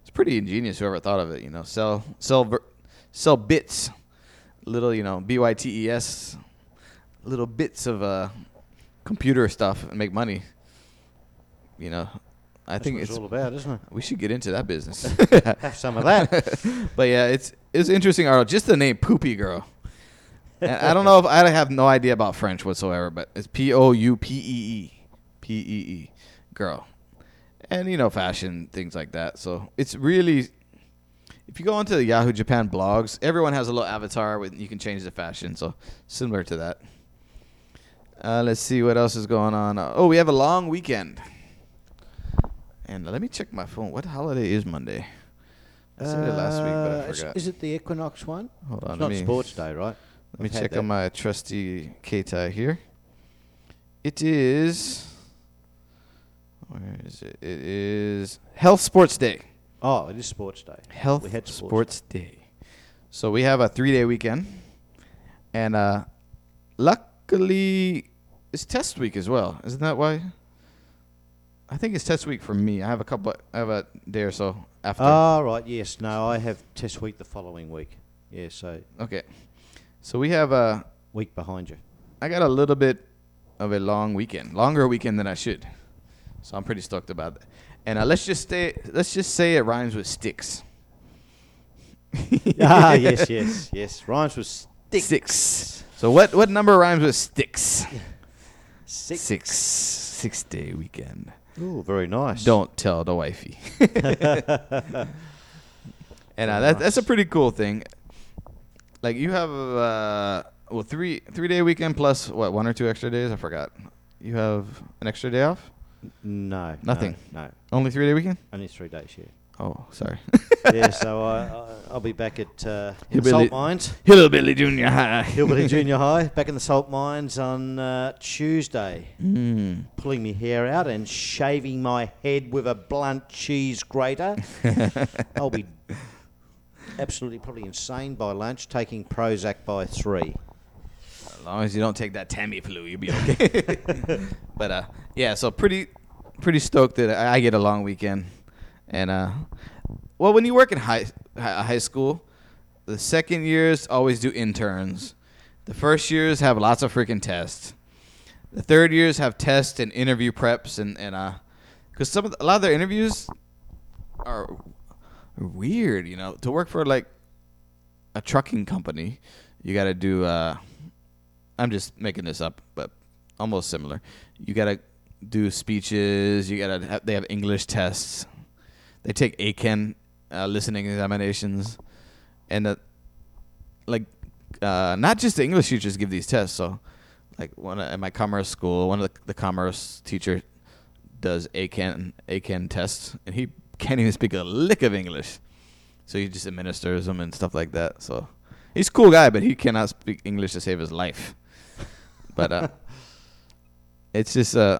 Speaker 1: It's pretty ingenious. Whoever thought of it, you know, sell sell sell bits, little you know B Y T E S, little bits of uh, computer stuff and make money. You know, I
Speaker 2: That's
Speaker 1: think it's
Speaker 2: it's all about, isn't it?
Speaker 1: we should get into that business.
Speaker 2: Have some of that.
Speaker 1: but yeah, it's it's interesting article. Just the name Poopy Girl. I don't know if I have no idea about French whatsoever, but it's P O U P E E P E E girl, and you know fashion things like that. So it's really, if you go onto the Yahoo Japan blogs, everyone has a little avatar with you can change the fashion. So similar to that. Uh, let's see what else is going on. Uh, oh, we have a long weekend. And let me check my phone. What holiday is Monday? I said it last week, but
Speaker 2: Uh,
Speaker 1: I
Speaker 2: is-
Speaker 1: forgot.
Speaker 2: Is it the Equinox one?
Speaker 1: Hold on,
Speaker 2: It's
Speaker 1: let
Speaker 2: not
Speaker 1: me
Speaker 2: Sports Day, right?
Speaker 1: Let me check
Speaker 2: that.
Speaker 1: on my trusty Keitai here. It is. Where is it? It is Health Sports Day.
Speaker 2: Oh, it is Sports Day.
Speaker 1: Health
Speaker 2: We had sports
Speaker 1: Sports Day. So we have a three-day weekend, and uh, luckily it's test week as well. Isn't that why? I think it's test week for me. I have a couple. I have a day or so after.
Speaker 2: Oh, right. Yes. No, I have test week the following week. Yeah, so
Speaker 1: okay. So we have a.
Speaker 2: week behind you.
Speaker 1: I got a little bit of a long weekend, longer weekend than I should. So I'm pretty stoked about that. And uh, let's just stay. Let's just say it rhymes with sticks.
Speaker 2: ah, yes, yes, yes. Rhymes with sticks.
Speaker 1: Six. So what what number rhymes with sticks?
Speaker 2: Six.
Speaker 1: Six. Six day weekend.
Speaker 2: Ooh, very nice.
Speaker 1: Don't tell the wifey. and uh, that, that's a pretty cool thing. Like you have uh, well three three day weekend plus what one or two extra days? I forgot. You have an extra day off?
Speaker 2: No.
Speaker 1: Nothing.
Speaker 2: No. no.
Speaker 1: Only three day weekend?
Speaker 2: Only three days, yeah.
Speaker 1: Oh, sorry.
Speaker 2: yeah, so I, I, I'll be back at uh,
Speaker 1: Hillbilly-
Speaker 2: Salt Mines,
Speaker 1: Hillbilly Junior High.
Speaker 2: Hillbilly Junior High, back in the Salt Mines on uh, Tuesday,
Speaker 1: Mm.
Speaker 2: pulling my hair out and shaving my head with a blunt cheese grater. I'll be absolutely probably insane by lunch, taking Prozac by three.
Speaker 1: As long as you don't take that Tamiflu, you'll be okay. but uh, yeah, so pretty, pretty stoked that I get a long weekend, and uh, well, when you work in high hi- high school, the second years always do interns. The first years have lots of freaking tests. The third years have tests and interview preps and and uh, because some of the, a lot of their interviews are weird. You know, to work for like a trucking company, you got to do. Uh, I'm just making this up, but almost similar. You gotta do speeches. You gotta. Have, they have English tests. They take Eiken uh, listening examinations, and uh, like uh, not just the English teachers give these tests. So, like one at my commerce school, one of the, the commerce teacher does Eiken Eiken tests, and he can't even speak a lick of English, so he just administers them and stuff like that. So he's a cool guy, but he cannot speak English to save his life. But uh, it's just uh,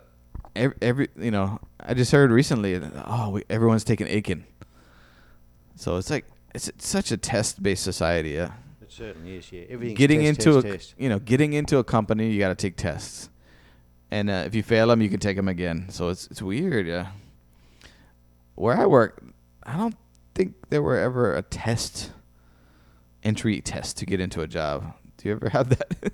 Speaker 1: every, every you know, I just heard recently that oh, we, everyone's taking Eiken, so it's like it's, it's such a test based society. Yeah
Speaker 2: It certainly is. Yeah, everything's
Speaker 1: getting
Speaker 2: test,
Speaker 1: into
Speaker 2: test,
Speaker 1: a
Speaker 2: test.
Speaker 1: you know getting into a company you got to take tests and uh, if you fail them you can take them again so it's it's weird yeah where i work i don't think there were ever a test entry test to get into a job do you ever have that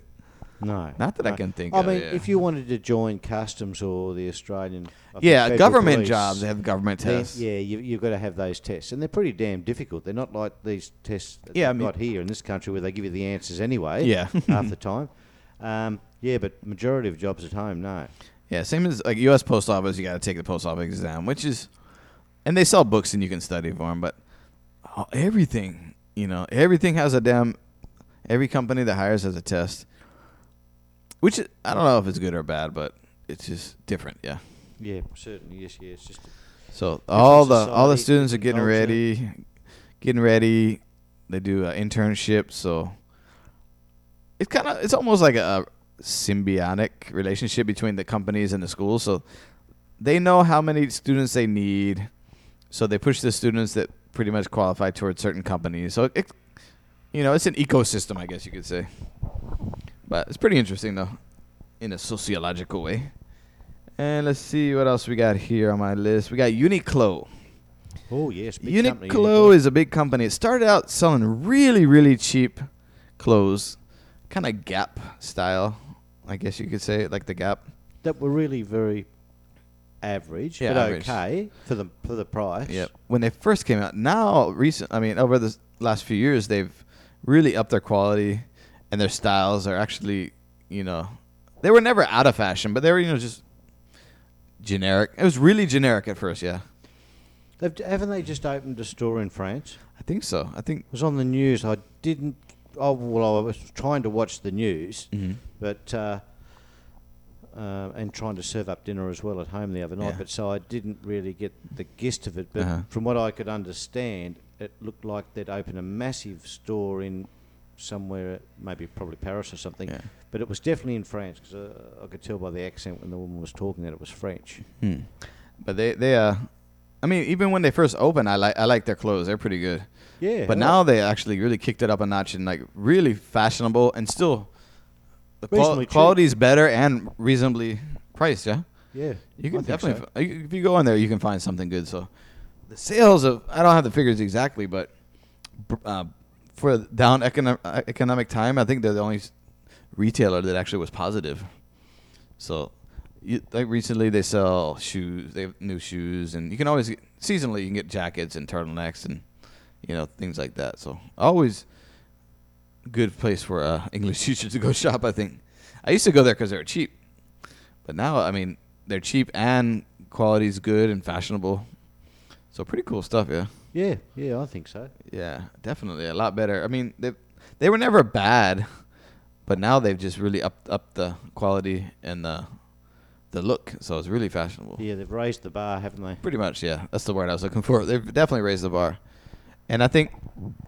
Speaker 2: No,
Speaker 1: Not that I can think of
Speaker 2: I
Speaker 1: of,
Speaker 2: mean,
Speaker 1: yeah.
Speaker 2: if you wanted to join customs or the Australian, I
Speaker 1: yeah government
Speaker 2: police,
Speaker 1: jobs they have government tests
Speaker 2: yeah, you, you've got to have those tests, and they're pretty damn difficult. They're not like these tests that
Speaker 1: Yeah, I mean-
Speaker 2: got here in this country where they give you the answers anyway.
Speaker 1: Yeah.
Speaker 2: half the time. Um, yeah, but majority of jobs at home, no.
Speaker 1: Yeah, same as like U.S. Post Office. You got to take the post office exam, which is, and they sell books and you can study for them. But oh, everything, you know, everything has a damn. Every company that hires has a test, which I don't know if it's good or bad, but it's just different. Yeah.
Speaker 2: Yeah, certainly. Yes, yeah. It's just
Speaker 1: So all the all the students are getting
Speaker 2: culture.
Speaker 1: ready, getting ready. They do uh, internships, so it's kind of it's almost like a, symbiotic relationship between the companies and the schools. So they know how many students they need, so they push the students that pretty much qualify towards certain companies. So it, you know, it's an ecosystem, I guess you could say. But it's pretty interesting though, in a sociological way. And let's see what else we got here on my list. We got Uniqlo.
Speaker 2: oh yes, big company,
Speaker 1: Uniqlo is a big company. It started out selling really, really cheap clothes, kind of Gap style, I guess you could say, like the Gap.
Speaker 2: that were really very average,
Speaker 1: Yeah,
Speaker 2: but
Speaker 1: average.
Speaker 2: okay for the for the price.
Speaker 1: Yep. When they first came out, now recent, I mean, over the last few years, they've really upped their quality, and their styles are actually, you know, they were never out of fashion, but they were, you know, just generic. It was really generic at first, yeah.
Speaker 2: They've, haven't they just opened a store in France?
Speaker 1: I think so. I think.
Speaker 2: It was on the news. I didn't. Oh well, I was trying to watch the news,
Speaker 1: Mhm.
Speaker 2: but uh, uh, and trying to serve up dinner as well at home the other night.
Speaker 1: Yeah.
Speaker 2: But so I didn't really get the gist of it. But
Speaker 1: Uh-huh.
Speaker 2: from what I could understand, it looked like they'd open a massive store in somewhere, maybe probably Paris or something.
Speaker 1: Yeah.
Speaker 2: But it was definitely in France because uh, I could tell by the accent when the woman was talking that it was French.
Speaker 1: Hmm. But they they uh, I mean, even when they first opened, I like I like their clothes. They're pretty good.
Speaker 2: Yeah.
Speaker 1: But now they actually really kicked it up a notch and like really fashionable and still the qual- quality is better and reasonably priced. Yeah,
Speaker 2: yeah,
Speaker 1: you can definitely
Speaker 2: so.
Speaker 1: if you go in there, you can find something good. So the sales of I don't have the figures exactly, but uh, for down economic economic time, I think they're the only retailer that actually was positive. So. You, like recently, they sell shoes. They have new shoes, and you can always get, seasonally you can get jackets and turtlenecks and you know things like that. So always good place for uh, English teachers to go shop. I think I used to go there because they were cheap, but now I mean they're cheap and quality's good and fashionable. So pretty cool stuff, yeah.
Speaker 2: Yeah, yeah, I think so.
Speaker 1: Yeah, definitely a lot better. I mean they they were never bad, but now they've just really upped up the quality and the the look. So it's really fashionable.
Speaker 2: Yeah, they've raised the bar, haven't they?
Speaker 1: Pretty much, yeah. That's the word I was looking for. They've definitely raised the bar, and I think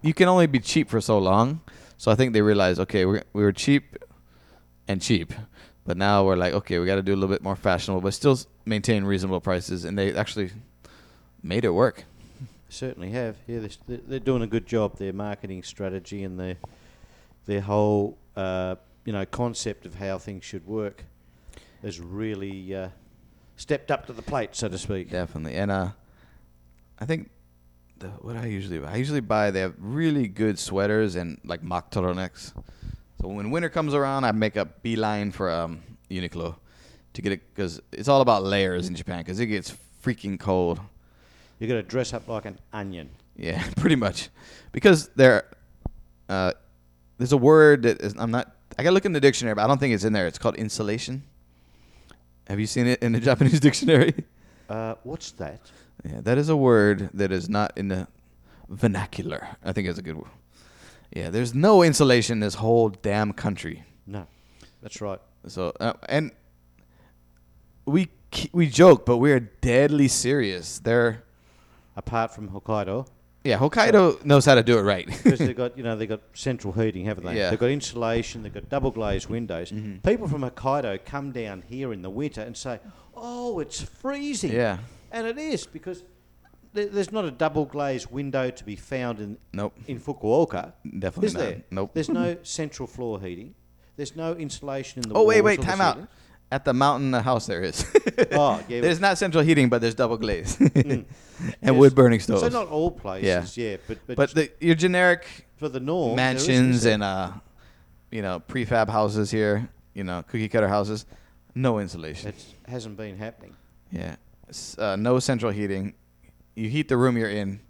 Speaker 1: you can only be cheap for so long. So I think they realized, okay, we we were cheap and cheap, but now we're like, okay, we got to do a little bit more fashionable, but still maintain reasonable prices, and they actually made it work.
Speaker 2: Certainly have. Yeah, they're, they're- they're doing a good job. Their marketing strategy and their their whole uh, you know concept of how things should work has really uh, stepped up to the plate, so to speak.
Speaker 1: Definitely, and uh, I think the, what I usually buy, I usually buy they have really good sweaters and like mock turtlenecks. So when winter comes around, I make a beeline for um, Uniqlo to get it because it's all about layers in Japan because it gets freaking cold.
Speaker 2: You've got to dress up like an onion.
Speaker 1: Yeah, pretty much because there, uh, there's a word that is, I'm not. I gotta look in the dictionary, but I don't think it's in there. It's called insulation. Have you seen it in the Japanese dictionary?
Speaker 2: Uh, what's that?
Speaker 1: Yeah, that is a word that is not in the vernacular. I think it's a good word. Yeah, there's no insulation in this whole damn country.
Speaker 2: No, that's right.
Speaker 1: So uh, and we we joke, but we're deadly serious. They're
Speaker 2: Apart from Hokkaido,
Speaker 1: yeah, Hokkaido knows how to do it right.
Speaker 2: because they've got you know they've got central heating, haven't they?
Speaker 1: Yeah.
Speaker 2: They've got insulation, they've got double glazed windows.
Speaker 1: Mhm.
Speaker 2: People from Hokkaido come down here in the winter and say, "Oh, it's freezing."
Speaker 1: yeah.
Speaker 2: And it is because there, there's not a double glazed window to be found in
Speaker 1: Nope.
Speaker 2: in Fukuoka.
Speaker 1: Definitely
Speaker 2: Is
Speaker 1: not.
Speaker 2: there?
Speaker 1: Nope.
Speaker 2: There's no central floor heating. There's no insulation in the
Speaker 1: Oh wait, wait,
Speaker 2: the
Speaker 1: time out. At the mountain uh, house, there is.
Speaker 2: Oh, yeah.
Speaker 1: There's not central heating, but there's double glaze and
Speaker 2: Yes.
Speaker 1: wood burning stoves.
Speaker 2: So not all places, yeah, but but,
Speaker 1: but the, your generic
Speaker 2: for the norm,
Speaker 1: mansions and uh, you know, prefab houses here, you know, cookie cutter houses, no insulation.
Speaker 2: it hasn't been happening.
Speaker 1: Yeah, uh, no central heating. You heat the room you're in,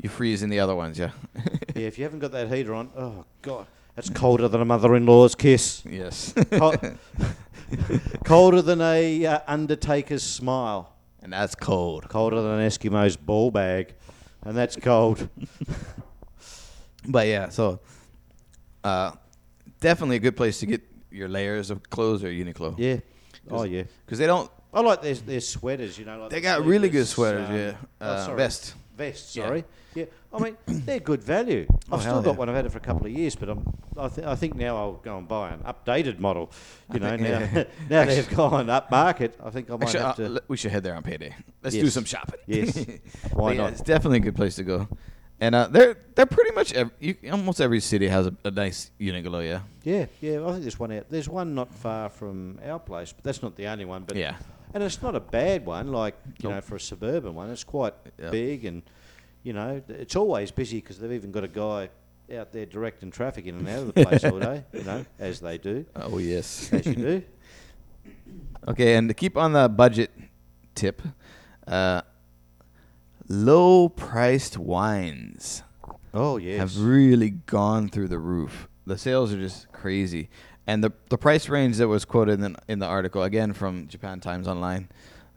Speaker 1: you freeze in the other ones. Yeah.
Speaker 2: yeah, if you haven't got that heater on, oh god, that's colder than a mother-in-law's kiss.
Speaker 1: yes.
Speaker 2: Col- colder than a uh, undertaker's smile.
Speaker 1: and that's cold.
Speaker 2: Colder than an Eskimo's ball bag, and that's cold.
Speaker 1: But yeah, so uh, definitely a good place to get your layers of clothes or Uniqlo.
Speaker 2: Yeah. Oh yeah.
Speaker 1: Because they don't.
Speaker 2: I like their, their sweaters, you know. Like
Speaker 1: They
Speaker 2: the
Speaker 1: got really good sweaters.
Speaker 2: um,
Speaker 1: yeah.
Speaker 2: oh,
Speaker 1: Uh,
Speaker 2: sorry.
Speaker 1: vest.
Speaker 2: Vests,
Speaker 1: Yeah.
Speaker 2: sorry. Yeah. I mean, they're good value.
Speaker 1: Oh,
Speaker 2: I've still got
Speaker 1: yeah.
Speaker 2: one. I've had it for a couple of years, but I'm, I, th- I think now I'll go and buy an updated model. You know,
Speaker 1: think-
Speaker 2: now,
Speaker 1: yeah.
Speaker 2: now they've gone up market. I think I might
Speaker 1: Actually,
Speaker 2: have
Speaker 1: uh,
Speaker 2: to.
Speaker 1: le- we should head there on payday. Let's do some shopping.
Speaker 2: Yes. Why
Speaker 1: yeah,
Speaker 2: not?
Speaker 1: It's definitely a good place to go. And uh, they're they're pretty much ev- you, almost every city has a, a nice Uniqlo. Yeah.
Speaker 2: Yeah, yeah. I think there's one out. There's one not far from our place, but that's not the only one. But
Speaker 1: yeah.
Speaker 2: And it's not a bad one. Like you
Speaker 1: Nope.
Speaker 2: know, for a suburban one, it's quite
Speaker 1: Yep.
Speaker 2: big, and you know, it's always busy because they've even got a guy out there directing traffic in and out of the place all day. You know, as they do,
Speaker 1: Oh yes.
Speaker 2: as you do.
Speaker 1: Okay, and to keep on the budget tip, uh, low priced wines
Speaker 2: Oh yes.
Speaker 1: have really gone through the roof. The sales are just crazy. And the the price range that was quoted in the, in the article again from Japan Times Online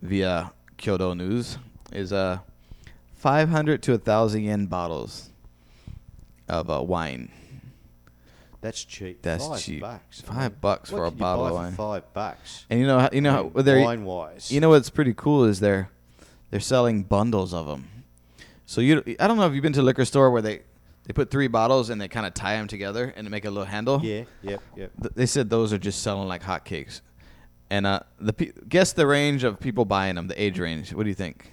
Speaker 1: via Kyodo News is uh 500 to 1000 yen bottles of uh, wine.
Speaker 2: That's cheap.
Speaker 1: That's
Speaker 2: five
Speaker 1: cheap.
Speaker 2: Bucks.
Speaker 1: 5 bucks for a bottle of wine.
Speaker 2: Five bucks.
Speaker 1: And you know you know
Speaker 2: wine wise.
Speaker 1: You know what's pretty cool is they're they're selling bundles of them. So you I don't know if you've been to a liquor store where they they put three bottles and they kind of tie them together and they make a little handle.
Speaker 2: Yeah. Yep. Yep.
Speaker 1: Th- They said those are just selling like hotcakes. And uh, the pe- guess the range of people buying them, the age range. What do you think?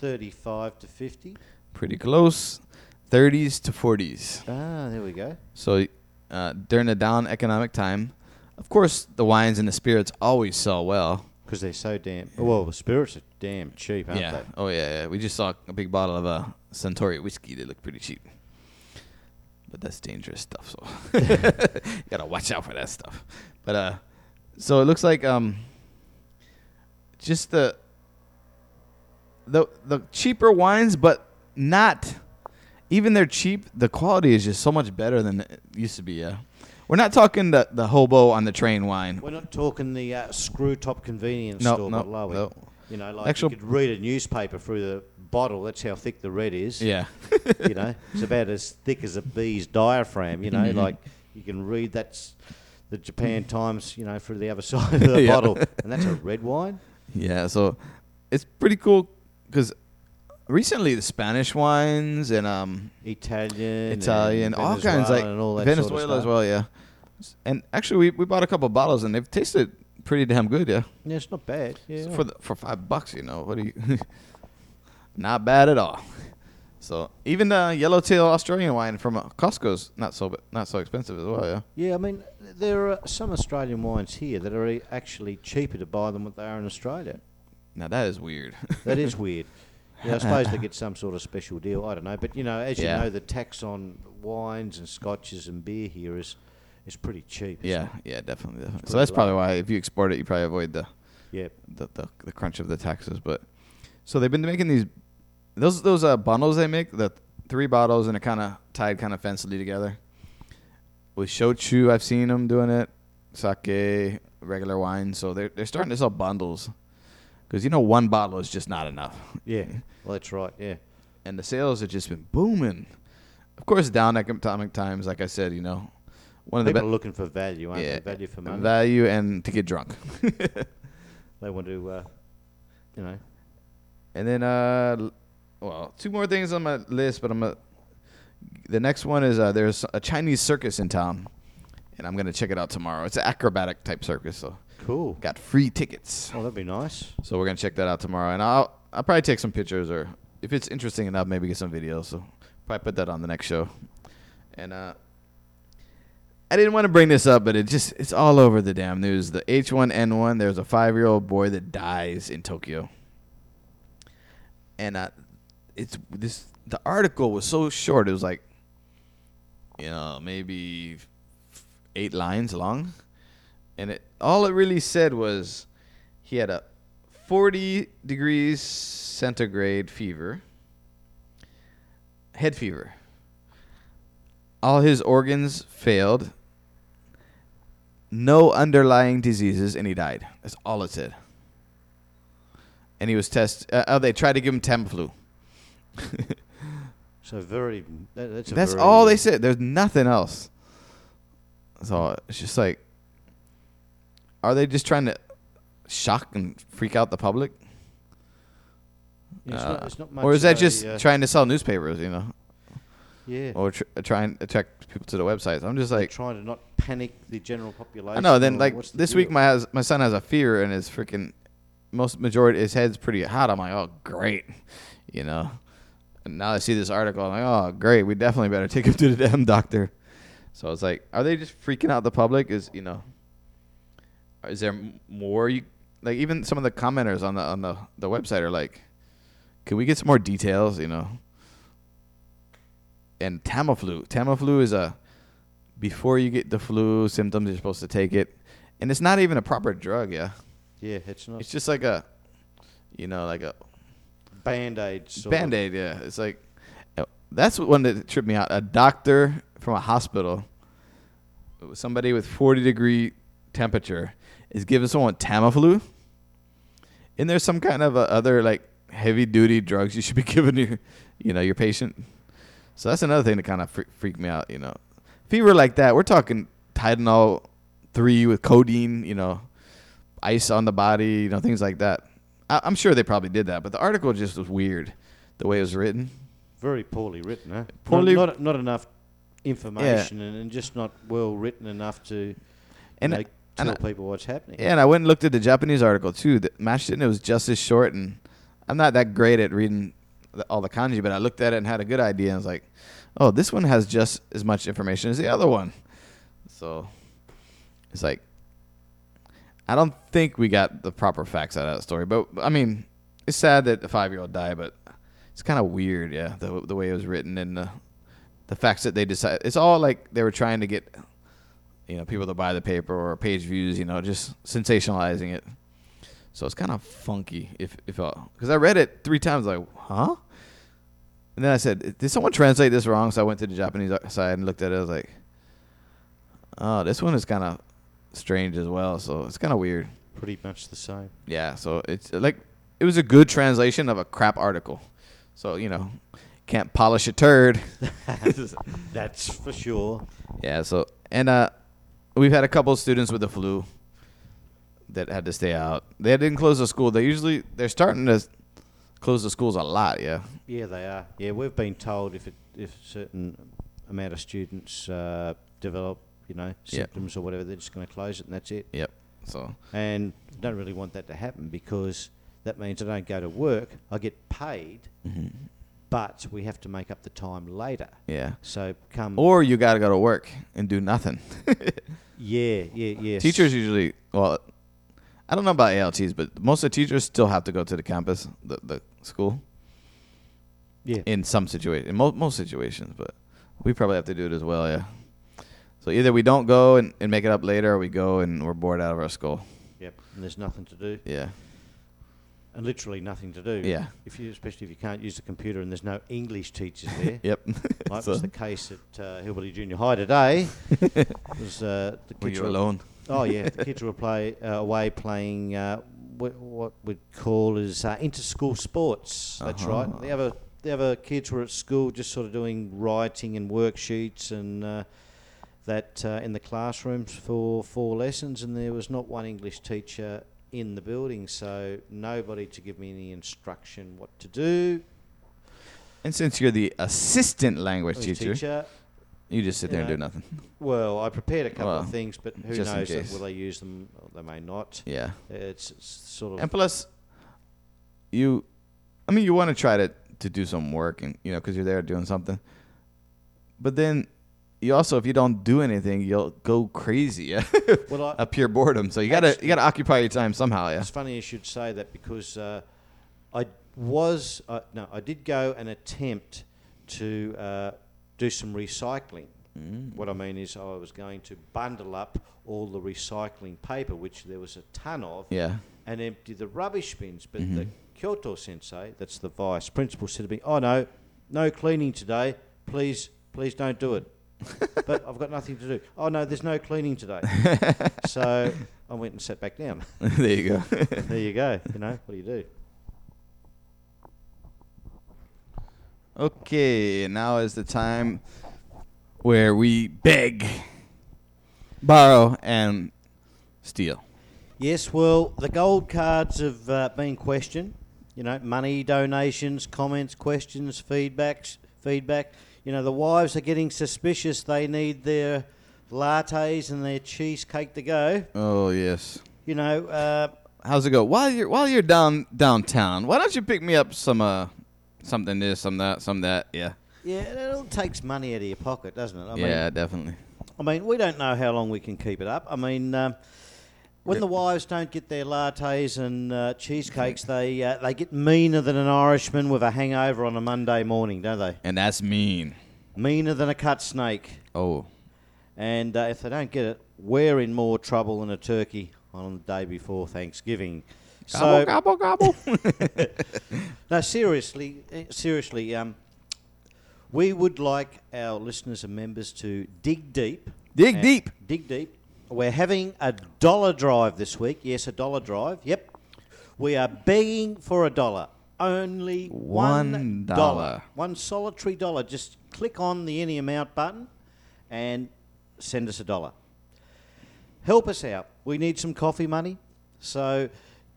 Speaker 2: Thirty-five to fifty.
Speaker 1: Pretty close, 30s to 40s.
Speaker 2: Ah, there we go.
Speaker 1: So uh, during the down economic time, of course, the wines and the spirits always sell well.
Speaker 2: Because they're so damn. Well, the spirits are damn cheap, aren't
Speaker 1: yeah.
Speaker 2: they?
Speaker 1: Oh yeah, yeah. We just saw a big bottle of uh, Suntory whiskey. They look pretty cheap. But that's dangerous stuff, so you gotta watch out for that stuff. But uh, so it looks like um, just the the the cheaper wines, but not even they're cheap. The quality is just so much better than it used to be. Yeah, we're not talking the the hobo on the train wine.
Speaker 2: We're not talking the uh, screw top convenience
Speaker 1: No,
Speaker 2: store
Speaker 1: no,
Speaker 2: bottle, are we?
Speaker 1: no.
Speaker 2: You know, like
Speaker 1: Actual-
Speaker 2: you could read a newspaper through the bottle. That's how thick the red is.
Speaker 1: Yeah,
Speaker 2: you know, it's about as thick as a bee's diaphragm. You know,
Speaker 1: Mhm.
Speaker 2: like you can read that's the Japan Times. You know, through the other side of the
Speaker 1: Yeah.
Speaker 2: bottle, and that's a red wine.
Speaker 1: Yeah, so it's pretty cool because recently the Spanish wines and um
Speaker 2: Italian,
Speaker 1: Italian, all kinds like
Speaker 2: all
Speaker 1: Venezuela
Speaker 2: sort of
Speaker 1: as well. Yeah, and actually we, we bought a couple bottles and they've tasted pretty damn good. Yeah,
Speaker 2: Yeah, it's not bad. Yeah,
Speaker 1: So for the, for five bucks, you know what do you? not bad at all. So even the yellowtail Australian wine from uh, Costco's not so not so expensive as well. Yeah.
Speaker 2: Yeah, I mean, there are some Australian wines here that are actually cheaper to buy than what they are in Australia.
Speaker 1: Now that is weird.
Speaker 2: That is weird. Yeah, I suppose they get some sort of special deal. I don't know, but you know, as
Speaker 1: Yeah.
Speaker 2: you know, the tax on wines and scotches and beer here is is pretty cheap. isn't
Speaker 1: yeah,
Speaker 2: it?
Speaker 1: yeah, definitely. definitely.
Speaker 2: pretty
Speaker 1: So that's probably why if you export it, you probably avoid the
Speaker 2: yeah.
Speaker 1: the, the the crunch of the taxes. But so they've been making these those those uh, bundles they make the three bottles and they're kind of tied kind of fancily together. With shochu, I've seen them doing it. Sake, regular wine. So they're they're starting to sell bundles because you know one bottle is just not enough.
Speaker 2: Yeah, well, that's right. Yeah,
Speaker 1: and the sales have just been booming. Of course, down economic times, like I said, you know, one of the
Speaker 2: People are
Speaker 1: best.
Speaker 2: looking for value, aren't
Speaker 1: Yeah,
Speaker 2: they? Value for money.
Speaker 1: value and to get drunk.
Speaker 2: they want to, uh, you know.
Speaker 1: And then, uh, well, two more things on my list, but I'm a, the next one is uh, there's a Chinese circus in town, and I'm gonna check it out tomorrow. It's an acrobatic type circus, so
Speaker 2: Cool.
Speaker 1: got free tickets.
Speaker 2: Oh, that'd be nice.
Speaker 1: So we're gonna check that out tomorrow, and I'll I'll probably take some pictures, or if it's interesting enough, maybe get some videos. So probably put that on the next show. And uh, I didn't want to bring this up, but it just it's all over the damn news. The H1N1. There's a five year old boy that dies in Tokyo, and uh, it's this. The article was so short. It was like, you know, maybe eight lines long, and it all it really said was he had a 40 degrees centigrade fever, head fever. All his organs failed. No underlying diseases, and he died. That's all it said. And he was tested. Uh, oh, they tried to give him Tamiflu.
Speaker 2: So very. That, that's a
Speaker 1: That's
Speaker 2: very,
Speaker 1: all they said. There's nothing else. So it's just like, are they just trying to shock and freak out the public?
Speaker 2: Yeah, it's,
Speaker 1: Uh,
Speaker 2: not, it's not much
Speaker 1: or is that
Speaker 2: of a,
Speaker 1: just
Speaker 2: uh,
Speaker 1: trying to sell newspapers, you know,
Speaker 2: yeah?
Speaker 1: or tr- trying to attract people to the websites? I'm just like,
Speaker 2: trying to not panic the general population.
Speaker 1: I know. Then
Speaker 2: or
Speaker 1: like
Speaker 2: what's the
Speaker 1: this
Speaker 2: deal?
Speaker 1: week, my has, my son has a fever and his freaking most majority his head's pretty hot. I'm like, oh great, you know. And now I see this article, I'm like, oh great, we definitely better take him to the damn doctor. So it's like, are they just freaking out the public? Is you know, is there more you like? Even some of the commenters on the on the the website are like, can we get some more details? You know. And Tamiflu, Tamiflu is a before you get the flu symptoms, you're supposed to take it, and it's not even a proper drug. Yeah,
Speaker 2: yeah, it's not
Speaker 1: it's just like a, you know, like a
Speaker 2: band aid.
Speaker 1: band aid. Yeah, it's like uh, that's one that tripped me out. A doctor from a hospital, somebody with 40 degree temperature, is giving someone Tamiflu. And there's some kind of other like heavy duty drugs you should be giving your, you know, your patient. So that's another thing that kind of fre- freaked me out. You know, fever like that, we're talking Tylenol three with codeine. You know, ice on the body. You know, things like that. I- I'm sure they probably did that, but the article just was weird, the way it was written.
Speaker 2: Very poorly written, huh?
Speaker 1: Poorly-
Speaker 2: not, not, not enough information and, and just not well written enough to
Speaker 1: And
Speaker 2: know, tell
Speaker 1: and I-
Speaker 2: people what's happening.
Speaker 1: Yeah, and I went and looked at the Japanese article too that matched it, and it was just as short. And I'm not that great at reading the, all the kanji, but I looked at it and had a good idea. And I was like, oh, this one has just as much information as the other one. So it's like, I don't think we got the proper facts out of that story. But I mean, it's sad that the five year old died, but it's kind of weird, yeah, the the way it was written and the the facts that they decided. It's all like they were trying to get you know people that buy the paper or page views, you know, just sensationalizing it. So it's kind of funky if if uh, because I read it three times, like, huh? And then I said, did someone translate this wrong? So I went to the Japanese uh, side and looked at it. I was like, oh, this one is kind of strange as well. So it's kind of weird.
Speaker 2: Pretty much the same.
Speaker 1: Yeah. So it's uh, like it was a good translation of a crap article. So you know, can't polish a turd.
Speaker 2: That's for sure.
Speaker 1: Yeah. So and uh, we've had a couple of students with the flu that had to stay out. They didn't close the school. They usually they're starting to close the schools a lot. Yeah.
Speaker 2: Yeah, they are. Yeah, we've been told if it, if a certain amount of students uh, develop, you know, symptoms or whatever, they're just going to close it and that's it.
Speaker 1: Yep. So
Speaker 2: And don't really want that to happen because that means I don't go to work. I get paid,
Speaker 1: Mm-hmm.
Speaker 2: But we have to make up the time later.
Speaker 1: yeah.
Speaker 2: So come.
Speaker 1: Or you got to go to work and do nothing.
Speaker 2: yeah, yeah, yeah.
Speaker 1: Teachers usually, well, I don't know about ALTs, but most of the teachers still have to go to the campus, the, the school,
Speaker 2: Yeah.
Speaker 1: in some situations, in mo- most situations, but we probably have to do it as well, yeah. So either we don't go and, and make it up later, or we go and we're bored out of our skull.
Speaker 2: Yep. And there's nothing to do,
Speaker 1: Yeah.
Speaker 2: And literally nothing to do.
Speaker 1: Yeah.
Speaker 2: If you, especially if you can't use the computer and there's no English teachers there.
Speaker 1: Yep.
Speaker 2: Like
Speaker 1: So-
Speaker 2: was the case at uh, Hillbilly Junior High today. was uh, the
Speaker 1: Were you
Speaker 2: were-
Speaker 1: alone?
Speaker 2: Oh yeah, the kids were play uh, away playing uh, what, what we'd call as uh, inter-school sports. That's
Speaker 1: Uh-huh.
Speaker 2: right. The other the other kids were at school just sort of doing writing and worksheets and uh, that uh, in the classrooms for four lessons, and there was not one English teacher in the building, so nobody to give me any instruction what to do.
Speaker 1: And since you're the assistant language
Speaker 2: English
Speaker 1: teacher, you just sit there and do nothing.
Speaker 2: Well, I prepared a couple
Speaker 1: Well,
Speaker 2: of things, but who
Speaker 1: just in
Speaker 2: knows? that- Will they use them? Or they may not.
Speaker 1: Yeah.
Speaker 2: It's, it's sort of
Speaker 1: And plus, you, I mean, you want to try to to do some work, and you know, because you're there doing something. But then, you also, if you don't do anything, you'll go crazy.
Speaker 2: well. I,
Speaker 1: a pure boredom. So you gotta
Speaker 2: Actually-
Speaker 1: you gotta occupy your time somehow. Yeah.
Speaker 2: It's funny you should say that because uh, I was uh, no, I did go and attempt to uh, do some recycling. What I mean is, I was going to bundle up all the recycling paper, which there was a ton of,
Speaker 1: Yeah.
Speaker 2: and empty the rubbish bins. But
Speaker 1: Mm-hmm.
Speaker 2: the Kyoto sensei, that's the vice principal, said to me, "Oh no, no cleaning today. Please, please don't do it." but I've got nothing to do. Oh no, there's no cleaning today. so I went and sat back down.
Speaker 1: there you go.
Speaker 2: There you go. You know, what do you do?
Speaker 1: okay, now is the time where we beg, borrow, and steal.
Speaker 2: Yes, well, the gold cards have uh, been questioned. You know, money, donations, comments, questions, feedbacks, feedback. You know, the wives are getting suspicious. They need their lattes and their cheesecake to go.
Speaker 1: Oh yes.
Speaker 2: You know, uh,
Speaker 1: How's it go? While you're while you're down downtown, why don't you pick me up some uh something this, some that, some that? Yeah.
Speaker 2: yeah, it all takes money out of your pocket, doesn't it? I
Speaker 1: yeah,
Speaker 2: mean,
Speaker 1: definitely.
Speaker 2: I mean, we don't know how long we can keep it up. I mean, um, when the wives don't get their lattes and uh, cheesecakes, they uh, they get meaner than an Irishman with a hangover on a Monday morning, don't they?
Speaker 1: And that's mean. Meaner
Speaker 2: than a cut snake.
Speaker 1: Oh.
Speaker 2: And uh, if they don't get it, we're in more trouble than a turkey on the day before Thanksgiving. So,
Speaker 1: gobble gobble.
Speaker 2: no, seriously, eh, seriously, um, we would like our listeners and members to dig deep.
Speaker 1: Dig deep.
Speaker 2: Dig deep. We're having a dollar drive this week. Yes, a dollar drive. Yep. We are begging for a dollar. Only
Speaker 1: One
Speaker 2: one
Speaker 1: dollar.
Speaker 2: dollar. One solitary dollar. Just click on the any amount button and send us a dollar. Help us out. We need some coffee money. So,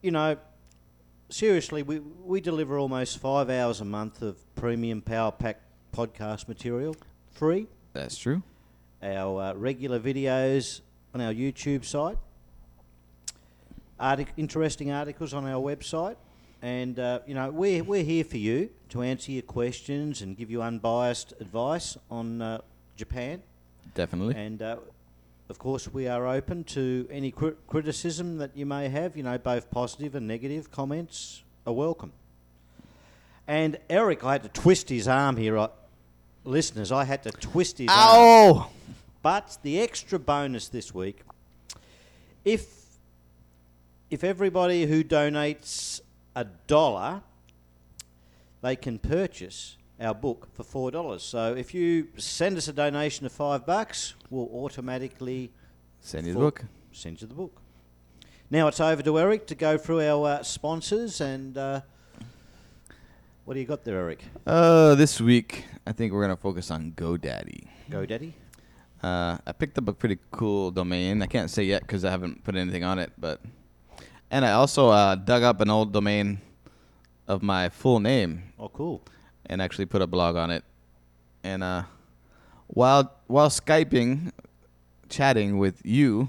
Speaker 2: you know, seriously, we, we deliver almost five hours a month of premium Power Pack podcast material free
Speaker 1: That's true.
Speaker 2: our uh, regular videos on our YouTube site, artic- interesting articles on our website, and uh, you know we're we're here for you to answer your questions and give you unbiased advice on uh, Japan,
Speaker 1: Definitely.
Speaker 2: and uh, of course we are open to any cri- criticism that you may have. You know, both positive and negative comments are welcome. And Eric, I had to twist his arm here. I, listeners, I had to twist his arm. But the extra bonus this week, if if everybody who donates a dollar, they can purchase our book for four dollars. So if you send us a donation of five bucks, we'll automatically
Speaker 1: Send you the book.
Speaker 2: send you the book. Now it's over to Eric to go through our uh, sponsors and. Uh, what do you got there, Eric?
Speaker 1: Uh, this week I think we're gonna focus on GoDaddy.
Speaker 2: GoDaddy.
Speaker 1: Uh, I picked up a pretty cool domain. I can't say yet because I haven't put anything on it, but and I also uh, dug up an old domain of my full name
Speaker 2: Oh, cool.
Speaker 1: and actually put a blog on it. And uh, while while skyping, chatting with you,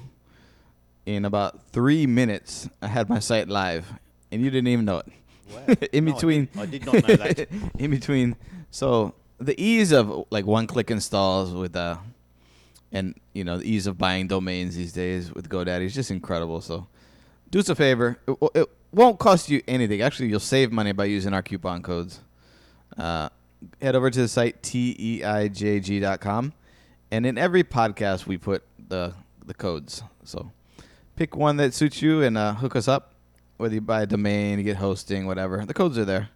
Speaker 1: in about three minutes, I had my site live, and you didn't even know it.
Speaker 2: Wow.
Speaker 1: in
Speaker 2: No, I
Speaker 1: between,
Speaker 2: did- I did not know that.
Speaker 1: in between, so the ease of like one-click installs with uh, and you know the ease of buying domains these days with GoDaddy is just incredible. So do us a favor. It, it won't cost you anything. Actually, you'll save money by using our coupon codes. Uh, head over to the site teijg.com, and in every podcast we put the the codes. So pick one that suits you and uh, hook us up. Whether you buy a domain, you get hosting, whatever, the codes are there.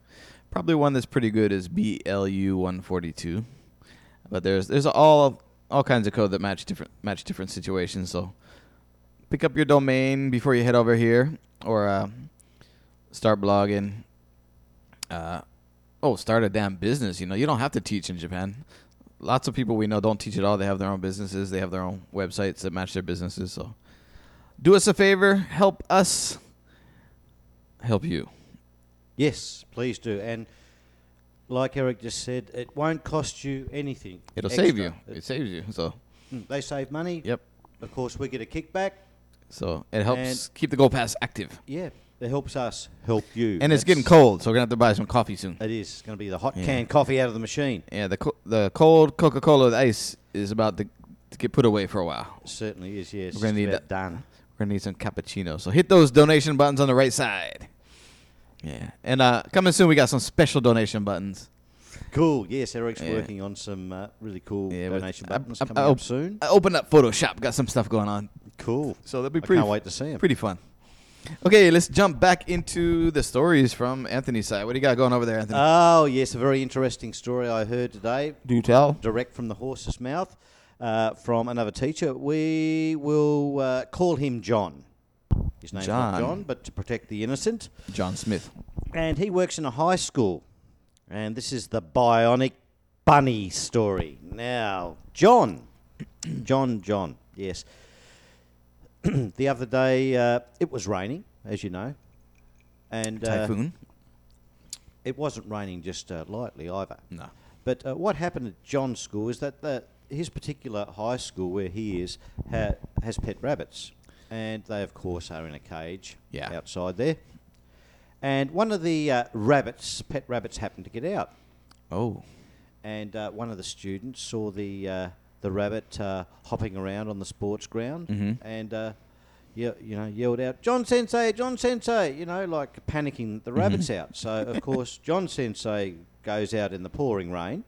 Speaker 1: Probably one that's pretty good is BLU142, but there's there's all all kinds of code that match different match different situations. So pick up your domain before you head over here, or uh, start blogging. Uh, oh, start a damn business. You know, you don't have to teach in Japan. lots of people we know don't teach at all. They have their own businesses. They have their own websites that match their businesses. So, do us a favor. Help us. Help you.
Speaker 2: Yes, please do. And like Eric just said, it won't cost you anything.
Speaker 1: It'll
Speaker 2: extra.
Speaker 1: save you.
Speaker 2: It-
Speaker 1: It saves you. So,
Speaker 2: mm, they save money.
Speaker 1: yep.
Speaker 2: Of course, we get a kickback.
Speaker 1: So it helps
Speaker 2: And-
Speaker 1: keep the Gold Pass active.
Speaker 2: Yeah, it helps us help you.
Speaker 1: And it's getting cold, so we're gonna have to buy some coffee soon.
Speaker 2: It is. It's going to be the hot
Speaker 1: Yeah.
Speaker 2: canned coffee out of the machine.
Speaker 1: Yeah, the co- the cold Coca Cola with ice is about to, to get put away for a while.
Speaker 2: It certainly is. Yes,
Speaker 1: We're gonna need that.
Speaker 2: done.
Speaker 1: We're gonna need some cappuccino. So hit those donation buttons on the right side. Yeah, and uh, coming soon, we got some special donation buttons.
Speaker 2: Cool. Yes, Eric's
Speaker 1: Yeah.
Speaker 2: working on some uh, really cool
Speaker 1: Yeah,
Speaker 2: donation
Speaker 1: I-
Speaker 2: buttons
Speaker 1: I-
Speaker 2: coming
Speaker 1: I
Speaker 2: up soon.
Speaker 1: I opened up Photoshop, got some stuff going on.
Speaker 2: Cool.
Speaker 1: So that'll be
Speaker 2: I
Speaker 1: pretty.
Speaker 2: can't wait to see see 'em.
Speaker 1: Pretty fun. Okay, let's jump back into the stories from Anthony's side. What do you got going over there, Anthony?
Speaker 2: Oh yes, a very interesting story I heard today,
Speaker 1: do tell.
Speaker 2: direct from the horse's mouth, uh, from another teacher. We will uh, call him John. His name's
Speaker 1: John.
Speaker 2: not John, but to protect the innocent.
Speaker 1: John Smith.
Speaker 2: And he works in a high school. And this is the Bionic Bunny story. Now, John, John, John, yes. the other day, uh, it was raining, as you know. And uh,
Speaker 1: Typhoon.
Speaker 2: it wasn't raining just uh, lightly either.
Speaker 1: no.
Speaker 2: But uh, what happened at John's school is that the, his particular high school where he is ha- has pet rabbits, and they of course are in a cage
Speaker 1: Yeah.
Speaker 2: outside there. And one of the uh, rabbits, pet rabbits, happened to get out,
Speaker 1: Oh.
Speaker 2: and uh, one of the students saw the uh, the rabbit uh, hopping around on the sports ground,
Speaker 1: Mhm.
Speaker 2: and. Uh, you, you know, yelled out, John Sensei, John Sensei, you know, like panicking the rabbits out. So, of course, John Sensei goes out in the pouring rain,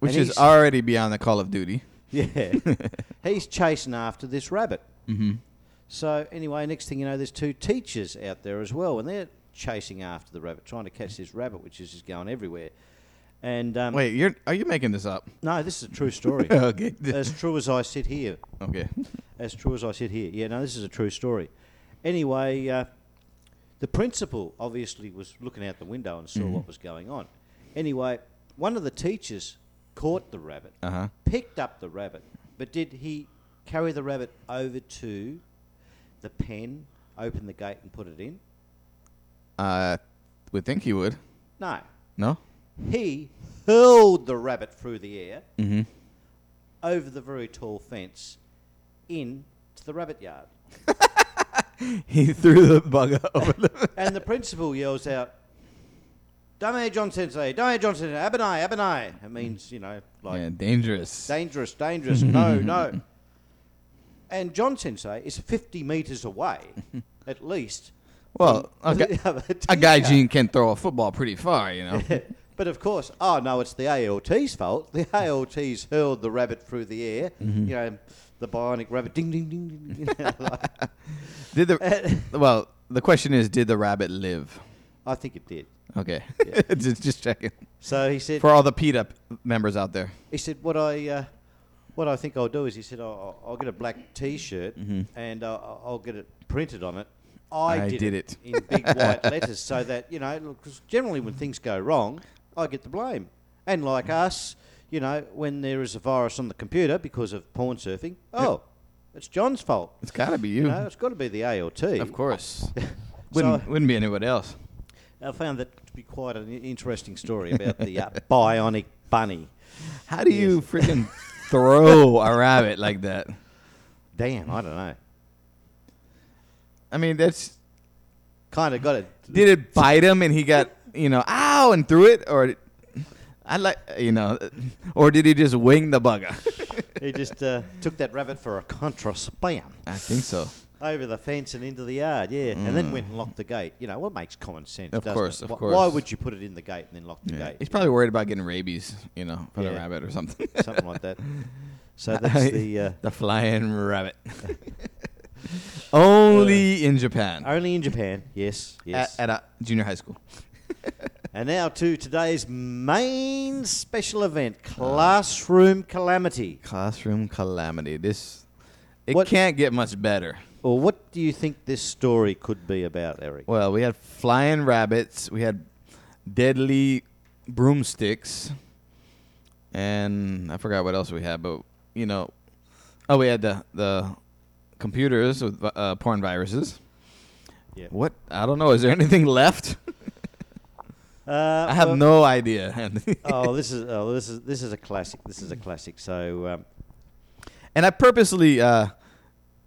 Speaker 1: Which is already beyond the Call of Duty.
Speaker 2: Yeah. He's chasing after this rabbit.
Speaker 1: Mm-hmm.
Speaker 2: So, anyway, next thing you know, there's two teachers out there as well, and they're chasing after the rabbit, trying to catch this rabbit, which is just going everywhere. And, um,
Speaker 1: Wait, you're are you making this up?
Speaker 2: no, this is a true story.
Speaker 1: okay.
Speaker 2: as true as I sit here.
Speaker 1: okay.
Speaker 2: As true as I sit here. Yeah, no, this is a true story. Anyway, uh, the principal obviously was looking out the window and saw
Speaker 1: Mhm.
Speaker 2: what was going on. Anyway, one of the teachers caught the rabbit
Speaker 1: Uh huh.
Speaker 2: picked up the rabbit, but did he carry the rabbit over to the pen, open the gate, and put it in?
Speaker 1: Uh, would think he would.
Speaker 2: No.
Speaker 1: No.
Speaker 2: He hurled the rabbit through the air
Speaker 1: Mm-hmm.
Speaker 2: over the very tall fence into the rabbit yard.
Speaker 1: He threw the bug over the.
Speaker 2: And the principal yells out, Dame John Sensei, Dame John Sensei, Abunai, Abunai. It means, you know, like
Speaker 1: yeah, dangerous.
Speaker 2: dangerous, dangerous, no, no. And John Sensei is 50 metres away, at least.
Speaker 1: Well, a a guy. Gene can throw a football pretty far, you know.
Speaker 2: But of course, oh no, it's the ALT's fault. The ALT's hurled the rabbit through the air.
Speaker 1: Mm-hmm.
Speaker 2: You know, the bionic rabbit, ding, ding, ding, ding. ding. You know, like-
Speaker 1: did the well? The question is, did the rabbit live?
Speaker 2: I think it did.
Speaker 1: Okay,
Speaker 2: Yeah.
Speaker 1: just just checking
Speaker 2: So he said,
Speaker 1: for all the PETA members out there.
Speaker 2: he said, what I, uh, what I think I'll do is, he said, I'll, I'll get a black T-shirt
Speaker 1: Mhm.
Speaker 2: and uh, I'll get it printed on it. I,
Speaker 1: I
Speaker 2: did,
Speaker 1: did
Speaker 2: it,
Speaker 1: it.
Speaker 2: in big white letters, so that you know, because generally when things go wrong, I get the blame. And like us, you know, when there is a virus on the computer because of porn surfing, oh, it's John's fault.
Speaker 1: It's got to be you,
Speaker 2: You know, it's got to be the ALT.
Speaker 1: of course. wouldn't wouldn't be anybody else.
Speaker 2: I found that to be quite an interesting story about the uh, bionic bunny.
Speaker 1: How do you freaking throw a rabbit like that?
Speaker 2: Damn, I don't know.
Speaker 1: I mean, that's
Speaker 2: Kind of got it.
Speaker 1: did it bite him and he got you know ow and threw it or I like you know or did he just wing the bugger?
Speaker 2: He just uh, took that rabbit for a contra spam
Speaker 1: I think so.
Speaker 2: Over the fence and into the yard, yeah, and then went and locked the gate. You know what makes common sense?
Speaker 1: Mm. Of
Speaker 2: doesn't
Speaker 1: course,
Speaker 2: it?
Speaker 1: of
Speaker 2: Wh-
Speaker 1: course.
Speaker 2: Why would you put it in the gate and then lock the
Speaker 1: Yeah.
Speaker 2: gate?
Speaker 1: He's probably worried about getting rabies, you know, for the
Speaker 2: Yeah.
Speaker 1: rabbit or something.
Speaker 2: something like that. So that's the uh,
Speaker 1: the flying rabbit. Only in Japan.
Speaker 2: only in Japan. Yes, yes.
Speaker 1: At, at a junior high school.
Speaker 2: and now to today's main special event: classroom calamity.
Speaker 1: Classroom calamity. This it
Speaker 2: What-
Speaker 1: can't get much better.
Speaker 2: Or what do you think this story could be about, Eric?
Speaker 1: Well, we had flying rabbits. We had deadly broomsticks. and I forgot what else we had, but you know, oh, we had the the computers with uh, porn viruses.
Speaker 2: Yeah.
Speaker 1: What? I don't know. Is there anything left?
Speaker 2: Uh,
Speaker 1: I have
Speaker 2: well-
Speaker 1: no idea.
Speaker 2: Oh, this is oh, this is this is a classic. This is a classic. So um,
Speaker 1: And I purposely, uh,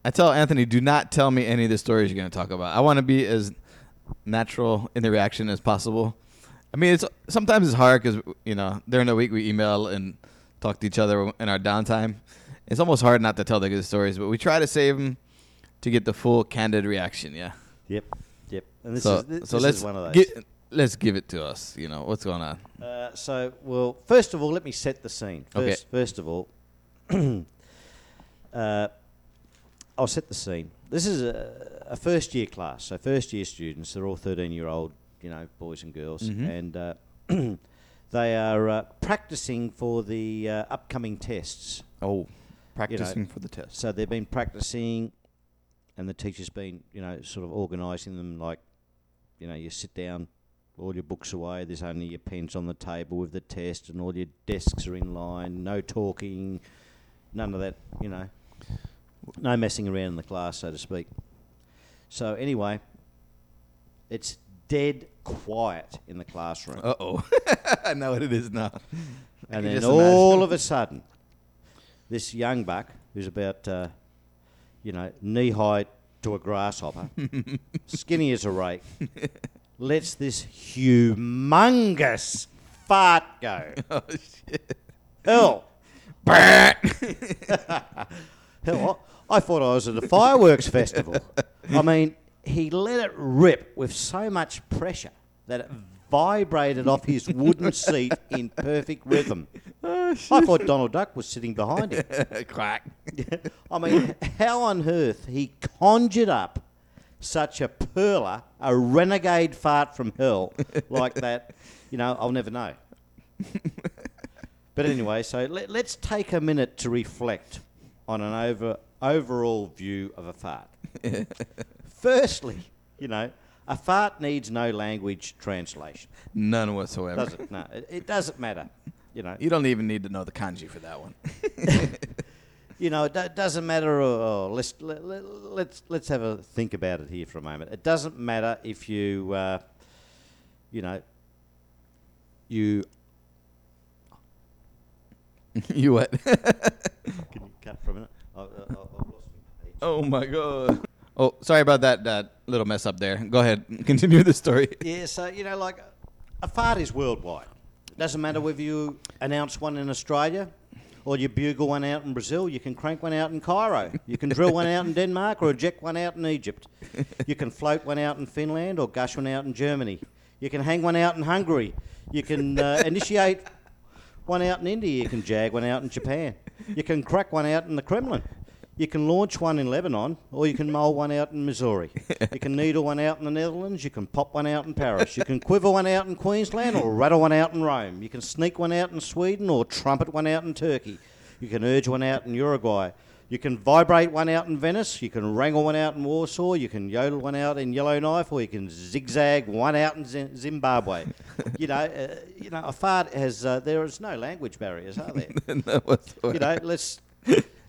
Speaker 1: I tell Anthony, do not tell me any of the stories you're going to talk about. I want to be as natural in the reaction as possible. I mean, it's sometimes it's hard because you know during the week we email and talk to each other in our downtime. It's almost hard not to tell the good stories, but we try to save them to get the full candid reaction. Yeah.
Speaker 2: yep, yep. And this
Speaker 1: so
Speaker 2: is this,
Speaker 1: so
Speaker 2: this
Speaker 1: let's
Speaker 2: is one of those.
Speaker 1: gi- let's give it to us. You know what's going on.
Speaker 2: Uh, so, well, first of all, let me set the scene.
Speaker 1: Okay.
Speaker 2: First, first of all, uh, I'll set the scene. This is a, a first year class, so first year students. They're all thirteen year old, you know, boys and girls,
Speaker 1: Mhm.
Speaker 2: and uh, they are uh, practicing for the uh, upcoming tests.
Speaker 1: Oh, practicing for the test.
Speaker 2: So they've been practicing, and the teacher's been, you know, sort of organising them like, you know, you sit down, all your books away, there's only your pens on the table with the test, and all your desks are in line, no talking, none of that, you know, no messing around in the class, so to speak. So anyway, it's dead quiet in the classroom.
Speaker 1: Uh oh, I know what it is now.
Speaker 2: And then all
Speaker 1: imagine.
Speaker 2: of a sudden, this young buck, who's about, uh, you know, knee high to a grasshopper, skinny as a rake, lets this humongous fart go.
Speaker 1: oh shit.
Speaker 2: Hell, hell, I thought I was at a fireworks festival. I mean, he let it rip with so much pressure that it vibrated off his wooden seat in perfect rhythm.
Speaker 1: Oh,
Speaker 2: I thought Donald Duck was sitting behind him.
Speaker 1: Quack.
Speaker 2: I mean, how on earth he conjured up such a perler, a renegade fart from hell like that, you know, I'll never know. But anyway, so let, let's take a minute to reflect on an over, overall view of a fart. Firstly, you know, a fart needs no language translation,
Speaker 1: None whatsoever.
Speaker 2: does it? No, it, it doesn't matter. You know,
Speaker 1: You don't even need to know the kanji for that one.
Speaker 2: you know, it do- doesn't matter. Oh, let's let, let, let's let's have a think about it here for a moment. It doesn't matter if you, uh, you know, you.
Speaker 1: you what?
Speaker 2: Can you cut for a minute? I, I, I've lost my page.
Speaker 1: oh my god. Oh, sorry about that that little mess up there. Go ahead. Continue the story.
Speaker 2: Yeah, so you know, like a fart is worldwide. It doesn't matter whether you announce one in Australia or you bugle one out in Brazil. You can crank one out in Cairo. You can drill one out in Denmark or eject one out in Egypt. You can float one out in Finland or gush one out in Germany. You can hang one out in Hungary. You can uh, initiate one out in India. You can jag one out in Japan. You can crack one out in the Kremlin. You can launch one in Lebanon, or you can mull one out in Missouri. You can needle one out in the Netherlands. You can pop one out in Paris. You can quiver one out in Queensland, or rattle one out in Rome. You can sneak one out in Sweden, or trumpet one out in Turkey. You can urge one out in Uruguay. You can vibrate one out in Venice. You can wrangle one out in Warsaw. You can yodel one out in Yellowknife, or you can zigzag one out in Zim- Zimbabwe. you know, uh, you know, a fart has uh, there is no language barriers, are there?
Speaker 1: no
Speaker 2: you know, let's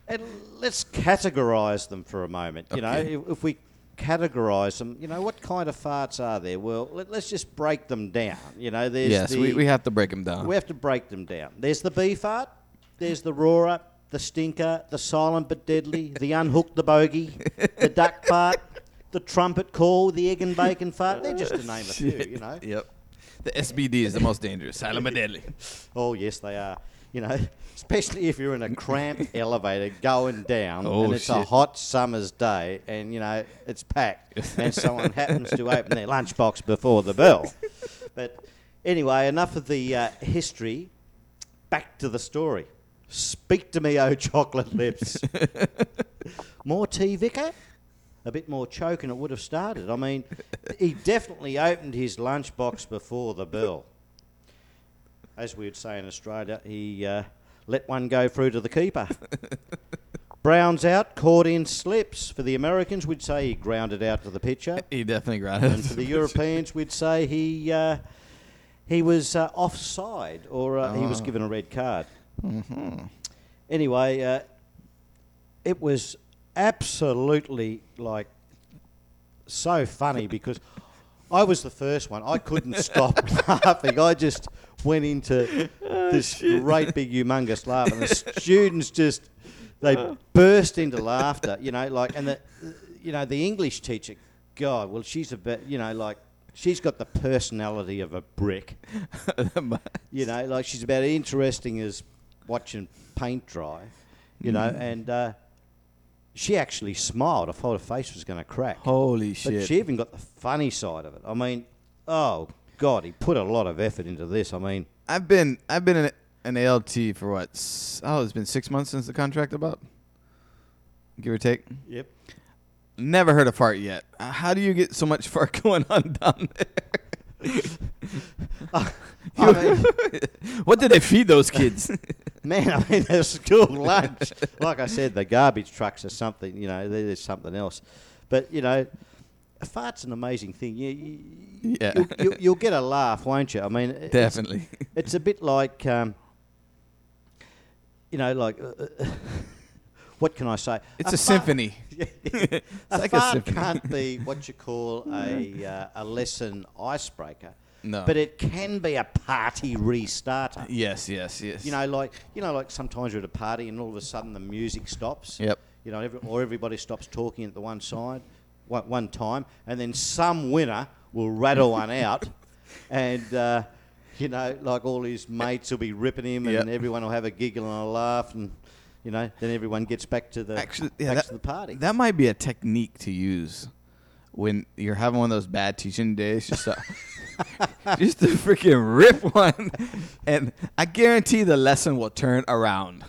Speaker 2: and let's categorise them for a moment. You know, if, if we categorise them, you know, what kind of farts are there? Well, let, us just break them down. You know, there's
Speaker 1: yes,
Speaker 2: the,
Speaker 1: we, we have to break them down.
Speaker 2: we have to break them down. There's the bee fart, there's the roarer, the stinker, the silent but deadly, the unhook the bogey, the duck fart, the trumpet call, the egg and bacon fart. They're just to name a few, you know.
Speaker 1: Yep. The SBD is the most dangerous. Silent but deadly.
Speaker 2: Oh yes, they are. You know, especially if you're in a cramped elevator going down
Speaker 1: Oh,
Speaker 2: and it's a hot summer's day and you know it's packed and someone happens to open their lunchbox before the bell. But anyway, enough of the uh, history. Back to the story. Speak to me, oh chocolate lips. more tea, Vicar? A bit more choke and it would have started. I mean, he definitely opened his lunchbox before the bell as we would say in Australia, he uh, let one go through to the keeper. Brown's out, caught in slips. For the Americans, we'd say he grounded out to the pitcher.
Speaker 1: He definitely grounded.
Speaker 2: And for the Europeans, we'd say he uh, he was uh, offside or uh, he was
Speaker 1: Oh.
Speaker 2: given a red card.
Speaker 1: Mm-hmm.
Speaker 2: Anyway, uh, it was absolutely like so funny because I was the first one. I couldn't stop laughing. I just went into this great big humongous laugh, and the students just they burst into laughter. You know, like and the you know the English teacher, God, well she's a bit you know like she's got the personality of a brick. You know, like she's about interesting as watching paint dry. You know,
Speaker 1: Mm.
Speaker 2: and. Uh, she actually smiled. I thought her face was going to crack.
Speaker 1: Holy
Speaker 2: But
Speaker 1: shit!
Speaker 2: she even got the funny side of it. I mean, oh god, he put a lot of effort into this. I mean,
Speaker 1: I've been I've been in an ALT for what? Oh, it's been six months since the contract about, give or take.
Speaker 2: yep.
Speaker 1: Never heard a fart yet. How do you get so much fart going on down there?
Speaker 2: I mean,
Speaker 1: what did they feed those kids?
Speaker 2: man, I mean, their school lunch. Like I said, the garbage trucks are something. You know, there's something else. But you know, a fart's an amazing thing. You, you,
Speaker 1: Yeah.
Speaker 2: you'll, you'll, you'll get a laugh, won't you? I mean, it's-
Speaker 1: Definitely.
Speaker 2: It's a bit like, um, you know, like. Uh, what can I say?
Speaker 1: It's a,
Speaker 2: fart-
Speaker 1: symphony.
Speaker 2: a
Speaker 1: like a symphony.
Speaker 2: can't be what you call a uh, a lesson icebreaker,
Speaker 1: No.
Speaker 2: but it can be a party restarter.
Speaker 1: yes, yes, yes.
Speaker 2: You know, like you know, like sometimes you're at a party and all of a sudden the music stops.
Speaker 1: Yep.
Speaker 2: You know, every, or everybody stops talking at the one side, one, one time, and then some winner will rattle one out, and uh, you know, like all his mates will be ripping him, and
Speaker 1: Yep.
Speaker 2: everyone will have a giggle and a laugh, and you know, then everyone gets back to the
Speaker 1: Actually, yeah,
Speaker 2: back
Speaker 1: that,
Speaker 2: to the party.
Speaker 1: That might be a technique to use when you're having one of those bad teaching days. Just to, just to freaking rip one, and I guarantee the lesson will turn around.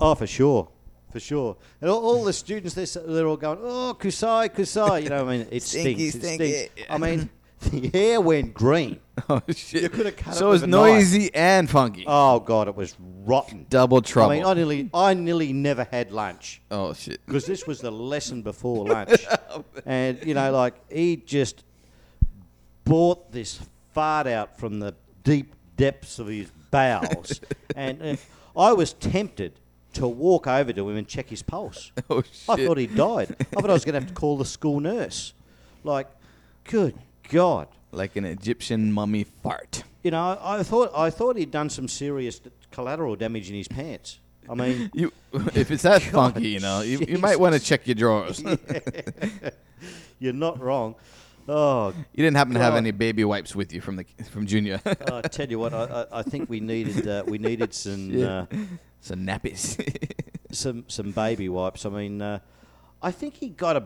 Speaker 2: Oh, for sure. For sure. And all, all the students, they're, they're all going, oh, Kusai, Kusai. You know, I mean, it
Speaker 1: Stinky,
Speaker 2: stinks. It
Speaker 1: stinky.
Speaker 2: stinks. I mean, the hair went green.
Speaker 1: Oh shit!
Speaker 2: You could have cut it
Speaker 1: so
Speaker 2: with
Speaker 1: it's
Speaker 2: a
Speaker 1: noisy and funky.
Speaker 2: Oh, God, it was rotten.
Speaker 1: Double trouble.
Speaker 2: I mean, I nearly, I nearly never had lunch
Speaker 1: oh shit!
Speaker 2: because this was the lesson before lunch. and, you know, like, he just bought this fart out from the deep depths of his bowels. and uh, I was tempted to walk over to him and check his pulse.
Speaker 1: Oh shit!
Speaker 2: I thought he died. I thought I was going to have to call the school nurse. Like, good God.
Speaker 1: like an Egyptian mummy fart.
Speaker 2: You know, I thought I thought he'd done some serious collateral damage in his pants. I mean,
Speaker 1: You, if it's that funky, you know, you, you might want to check your drawers. you
Speaker 2: you're not wrong. Oh, you
Speaker 1: didn't happen to have any baby wipes with you from the from Junior.
Speaker 2: I tell you what, I, I, I think we needed uh, we needed some
Speaker 1: Yeah.
Speaker 2: uh,
Speaker 1: Some nappies.
Speaker 2: some some baby wipes. I mean, uh, I think he got a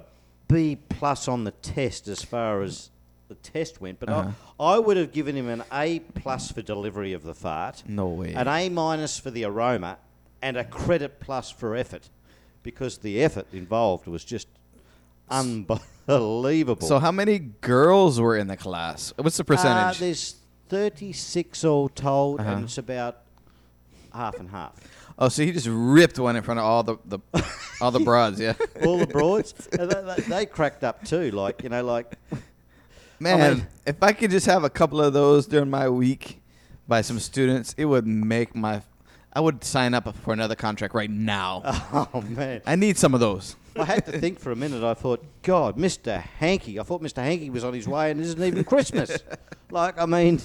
Speaker 2: B plus on the test as far as the test went, but
Speaker 1: Uh-huh.
Speaker 2: I, I would have given him an A plus for delivery of the fart.
Speaker 1: no way.
Speaker 2: an A minus for the aroma, and a credit plus for effort, because the effort involved was just unbelievable.
Speaker 1: So how many girls were in the class? What's the
Speaker 2: Uh,
Speaker 1: percentage?
Speaker 2: there's 36 all told,
Speaker 1: Uh-huh.
Speaker 2: and it's about half and half.
Speaker 1: oh, so he just ripped one in front of all the, the all the broads, yeah.
Speaker 2: All the broads, and they, they, they cracked up too. Like you know, like
Speaker 1: Man,
Speaker 2: mean-
Speaker 1: if I could just have a couple of those during my week by some students, it would make my. I would sign up for another contract right now.
Speaker 2: oh man,
Speaker 1: I need some of those.
Speaker 2: I had to think for a minute. I thought, God, Mr. Hanky. I thought Mr. Hanky was on his way, and it isn't even Christmas. like, I mean,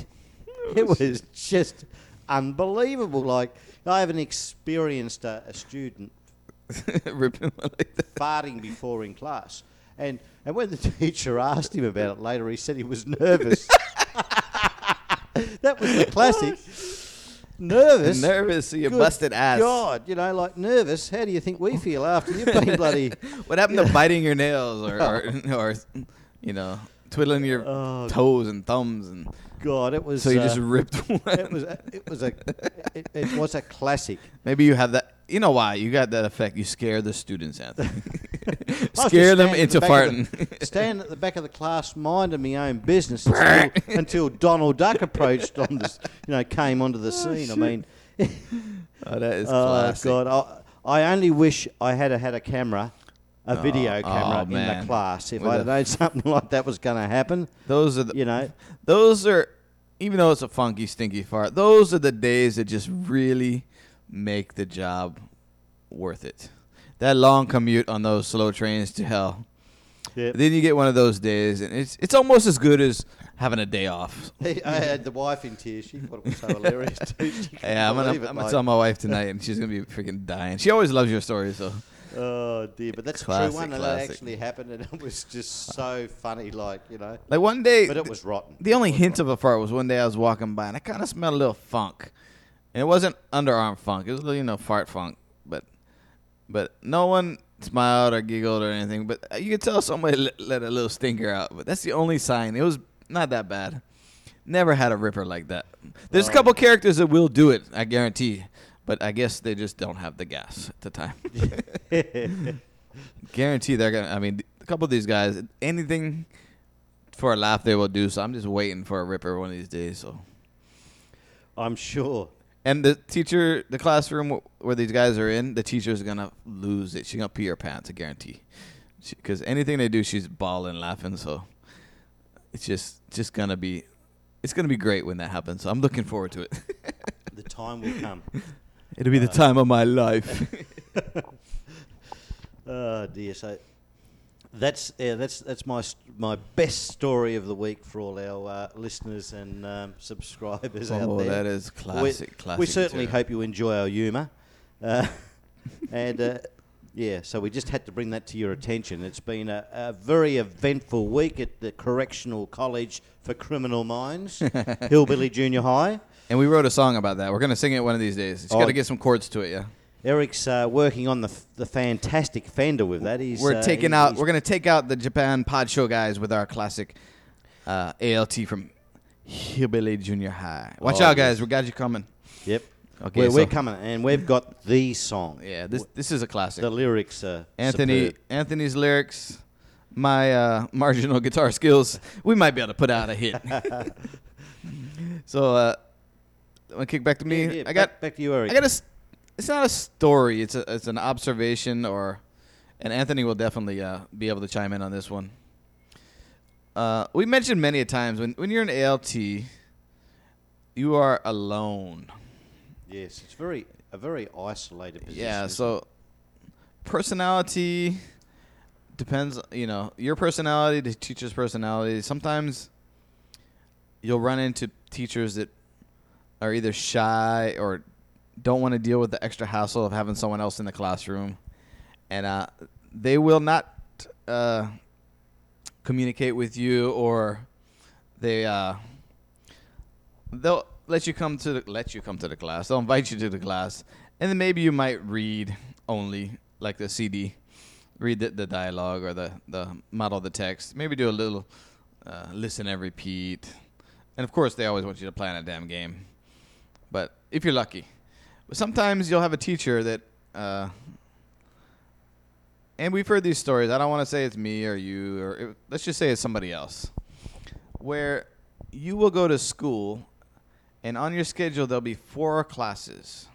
Speaker 2: it was just unbelievable. Like, I haven't experienced a, a student
Speaker 1: Ripping one like that.
Speaker 2: farting before in class. And and when the teacher asked him about it later, he said he was nervous. that was the classic. Nervous.
Speaker 1: Nervous, so you
Speaker 2: Good
Speaker 1: busted ass.
Speaker 2: God, you know, like nervous. How do you think we feel after you've been bloody?
Speaker 1: What happened to biting your nails or, or, or you know, twiddling your
Speaker 2: Oh.
Speaker 1: toes and thumbs and
Speaker 2: God, it was.
Speaker 1: so you
Speaker 2: uh,
Speaker 1: just ripped one.
Speaker 2: it was. a- It was a. It, it was a classic.
Speaker 1: Maybe you have that. You know why? You got that effect. You scare the students, Anthony. Scare them into
Speaker 2: the
Speaker 1: farting.
Speaker 2: the- Stand at the back of the class, minding my own business until, until Donald Duck approached on this. You know, came onto the oh, scene. I mean,
Speaker 1: oh, that is
Speaker 2: oh
Speaker 1: classic.
Speaker 2: God, I, I only wish I had a, had a camera, a
Speaker 1: Oh,
Speaker 2: video
Speaker 1: oh,
Speaker 2: camera in
Speaker 1: man.
Speaker 2: the class. If I'd known something like that was going to happen,
Speaker 1: Those are the.
Speaker 2: you know,
Speaker 1: Those are. Even though it's a funky, stinky fart, those are the days that just really make the job worth it. That long commute on those slow trains to hell.
Speaker 2: Yeah.
Speaker 1: Then you get one of those days, and it's it's almost as good as having a day off.
Speaker 2: I had the wife in tears. She thought it was so hilarious too. She couldn't
Speaker 1: Yeah, I'm gonna,
Speaker 2: it,
Speaker 1: I'm gonna tell my wife tonight, and she's gonna be freaking dying. She always loves your stories, so
Speaker 2: Oh dear, but that's a true one, and
Speaker 1: classic.
Speaker 2: that actually happened, and it was just so funny, like you know.
Speaker 1: like one day,
Speaker 2: But it was rotten.
Speaker 1: the only
Speaker 2: It
Speaker 1: hint of a fart was one day I was walking by, and I kind of smelled a little funk, and it wasn't underarm funk; it was you know fart funk, but but no one smiled or giggled or anything. But you could tell somebody let, let a little stinker out. But that's the only sign. It was not that bad. Never had a ripper like that. There's a couple characters that will do it, I guarantee. But I guess they just don't have the gas at the time. guarantee they're gonna. I mean, a couple of these guys, anything for a laugh they will do. So I'm just waiting for a ripper one of these days. So.
Speaker 2: I'm sure.
Speaker 1: And the teacher, the classroom where these guys are in, the teacher's gonna lose it. She's gonna pee her pants, I guarantee. Because anything they do, she's bawling, laughing. So it's just, just gonna be, it's gonna be great when that happens. So I'm looking forward to it.
Speaker 2: The time will come.
Speaker 1: It'll be the uh, time of my life.
Speaker 2: Oh dear. So that's yeah, that's that's my st- my best story of the week for all our uh, listeners and um, subscribers out
Speaker 1: oh,
Speaker 2: there.
Speaker 1: that is
Speaker 2: We-
Speaker 1: classic, classic.
Speaker 2: we certainly hope you enjoy our humour, uh, and uh, yeah. So we just had to bring that to your attention. It's been a, a very eventful week at the Correctional College for Criminal Minds, Hillbilly Junior High.
Speaker 1: And we wrote a song about that. We're gonna sing it one of these days. It's
Speaker 2: Oh.
Speaker 1: got to get some chords to it, yeah.
Speaker 2: Eric's uh, working on the f- the fantastic Fender with that. He's
Speaker 1: we're
Speaker 2: uh,
Speaker 1: taking
Speaker 2: he-
Speaker 1: out.
Speaker 2: he's-
Speaker 1: We're gonna take out the Japan Pod Show guys with our classic uh, ALT from Hillbilly Junior High. Watch
Speaker 2: Oh,
Speaker 1: out, guys. We got you coming.
Speaker 2: Yep.
Speaker 1: Okay,
Speaker 2: we're, we're
Speaker 1: so-
Speaker 2: coming, and we've got the song.
Speaker 1: Yeah, this this is a classic.
Speaker 2: The lyrics are
Speaker 1: Anthony
Speaker 2: superb.
Speaker 1: Anthony's lyrics, my uh, marginal guitar skills. We might be able to put out a hit. so, uh, want to kick back to me?
Speaker 2: Yeah, yeah,
Speaker 1: I
Speaker 2: back-
Speaker 1: got
Speaker 2: back to you, Eric.
Speaker 1: I got a. s- It's not a story. It's a. It's an observation, or, and Anthony will definitely uh, be able to chime in on this one. Uh, we mentioned many a times when when you're an ALT, you are alone.
Speaker 2: Yes, it's very a very isolated position.
Speaker 1: Yeah. So, personality depends. You know, your personality, the teacher's personality. Sometimes you'll run into teachers that are either shy or don't want to deal with the extra hassle of having someone else in the classroom, and uh, they will not uh, communicate with you, or they uh, they'll let you come to the, let you come to the class. They'll invite you to the class, and then maybe you might read only like the CD, read the, the dialogue or the the model the text. Maybe do a little uh, listen and repeat, and of course they always want you to plan a damn game. But if you're lucky, but sometimes you'll have a teacher that. Uh, and we've heard these stories. I don't want to say it's me or you, or it, let's just say it's somebody else, where you will go to school, and on your schedule there'll be four classes,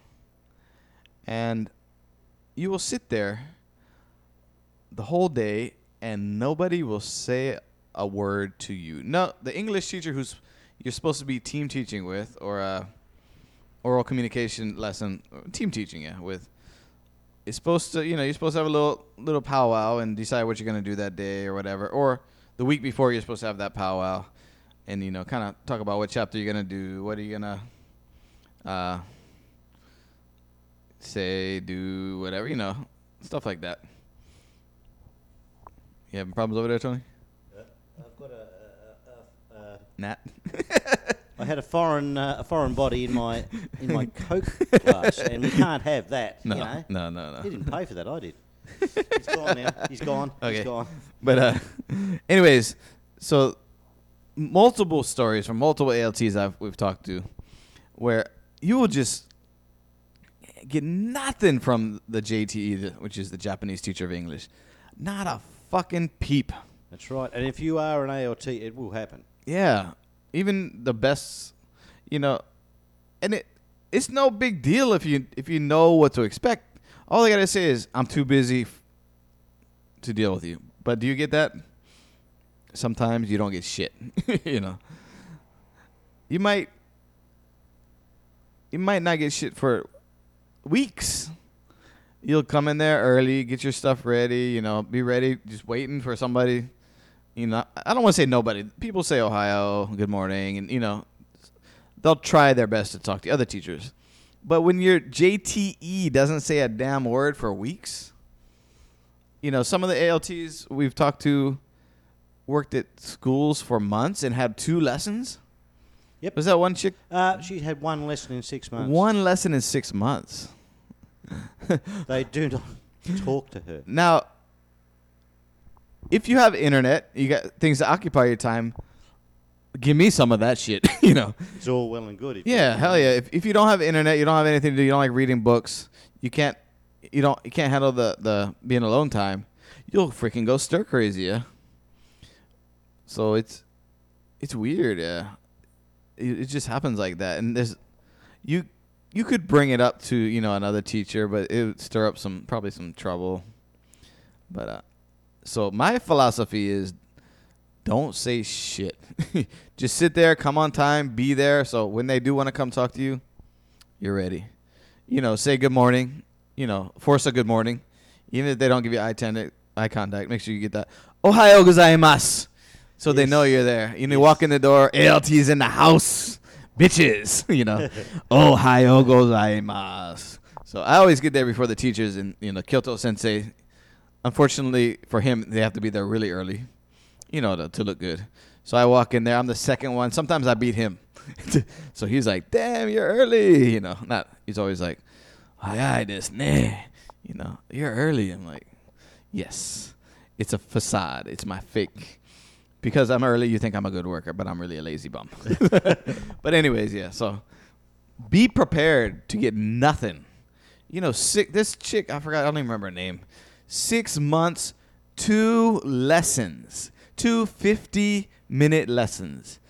Speaker 1: and you will sit there the whole day, and nobody will say a word to you. No, the English teacher who's you're supposed to be team teaching with, or a oral communication lesson, team teaching, yeah, with it's supposed to you know you're supposed to have a little little powwow and decide what you're going to do that day or whatever or the week before you're supposed to have that powwow and you know kind of talk about what chapter you're going to do what are you going to uh, say do whatever you know stuff like that. You having problems over there tony?
Speaker 2: I've got a, a, a, a
Speaker 1: nat
Speaker 2: I had a foreign uh, a foreign body in my in my coke glass, and we can't have that.
Speaker 1: no
Speaker 2: You know,
Speaker 1: no no no
Speaker 2: he didn't pay for that. I did. He's gone now. He's gone.
Speaker 1: Okay.
Speaker 2: He's gone.
Speaker 1: But uh, anyways, so multiple stories from multiple ALTs I've we've talked to, where you will just get nothing from the JTE, which is the Japanese teacher of English, not a fucking peep.
Speaker 2: That's right. And if you are an ALT, it will happen.
Speaker 1: Yeah, even the best, you know, and it it's no big deal if you if you know what to expect. All I gotta say is I'm too busy f- to deal with you. But do you get that? Sometimes you don't get shit. you know, you might you might not get shit for weeks. You'll come in there early, get your stuff ready, you know, be ready, just waiting for somebody. You know, I don't want to say nobody. People say Ohio, good morning, and you know, they'll try their best to talk to other teachers. But when your JTE doesn't say a damn word for weeks, you know, some of the ALTs we've talked to worked at schools for months and had two lessons.
Speaker 2: Yep.
Speaker 1: Was that one chick?
Speaker 2: Uh, she had one lesson in six months.
Speaker 1: One lesson in six months.
Speaker 2: They do not talk to her.
Speaker 1: Now, if you have internet, you got things to occupy your time. Give me some of that shit, you know.
Speaker 2: It's all well and good. If
Speaker 1: Yeah, hell yeah. If if you don't have internet, you don't have anything to do. You don't like reading books. You can't. You don't. You can't handle the the being alone time. You'll freaking go stir crazy, yeah. So it's it's weird, yeah. It, it just happens like that, and there's you you could bring it up to you know another teacher, but it would stir up some probably some trouble. But uh, so my philosophy is don't say shit. Just sit there, come on time, be there. So when they do want to come talk to you, you're ready. You know, say good morning. You know, force a good morning. Even if they don't give you eye, tend- eye contact, make sure you get that. Ohayo gozaimasu. So they know you're there. You know, you
Speaker 2: Yes.
Speaker 1: walk in the door, ALT's in the house. Bitches. You know, Ohayo gozaimasu. So I always get there before the teachers and, you know, Kyoto sensei. Unfortunately for him, they have to be there really early you know, to, to look good. So I walk in there. I'm the second one. Sometimes I beat him. so he's like, "Damn, you're early." You know, not. He's always like, "Hi, hi, this nah." You know, you're early. I'm like, "Yes, it's a facade. It's my fake." Because I'm early, you think I'm a good worker, but I'm really a lazy bum. but anyways, yeah. So be prepared to get nothing. You know, sick. This chick, I forgot. I don't even remember her name. Six months, two lessons, two 50 minute lessons.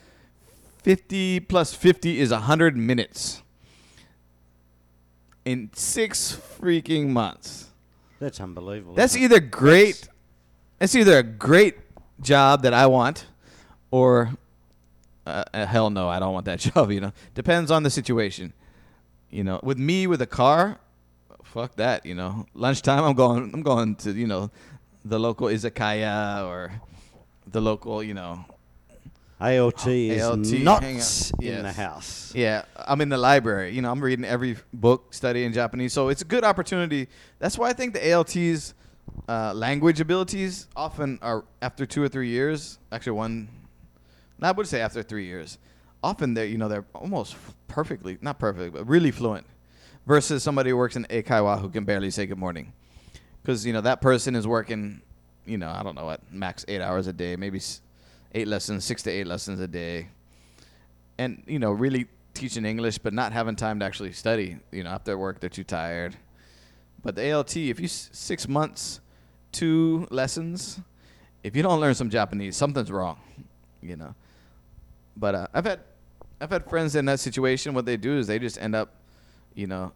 Speaker 1: 50 plus 50 is 100 minutes in six freaking months.
Speaker 2: That's unbelievable.
Speaker 1: That's either great. That's either a great job that I want, or uh, uh, hell no, I don't want that job. You know, depends on the situation. You know, with me with a car, fuck that. You know, lunchtime I'm going. I'm going to you know, the local izakaya or the local you know
Speaker 2: ALT is
Speaker 1: ALT,
Speaker 2: not in the house.
Speaker 1: Yeah, I'm in the library. You know, I'm reading every book, studying Japanese. So it's a good opportunity. That's why I think the ALT's uh, language abilities often are after two or three years. Actually, one. no, I would say after three years. Often they're you know they're almost perfectly not perfectly but really fluent, versus somebody who works in Eikaiwa who can barely say good morning, because you know that person is working, you know I don't know what max eight hours a day, maybe eight lessons, six to eight lessons a day. And you know really teaching english but not having time to actually study you know after work they're too tired. But the alt if you six months two lessons if you don't learn some japanese something's wrong you know. But uh, i've had i've had friends in that situation what they do is they just end up you know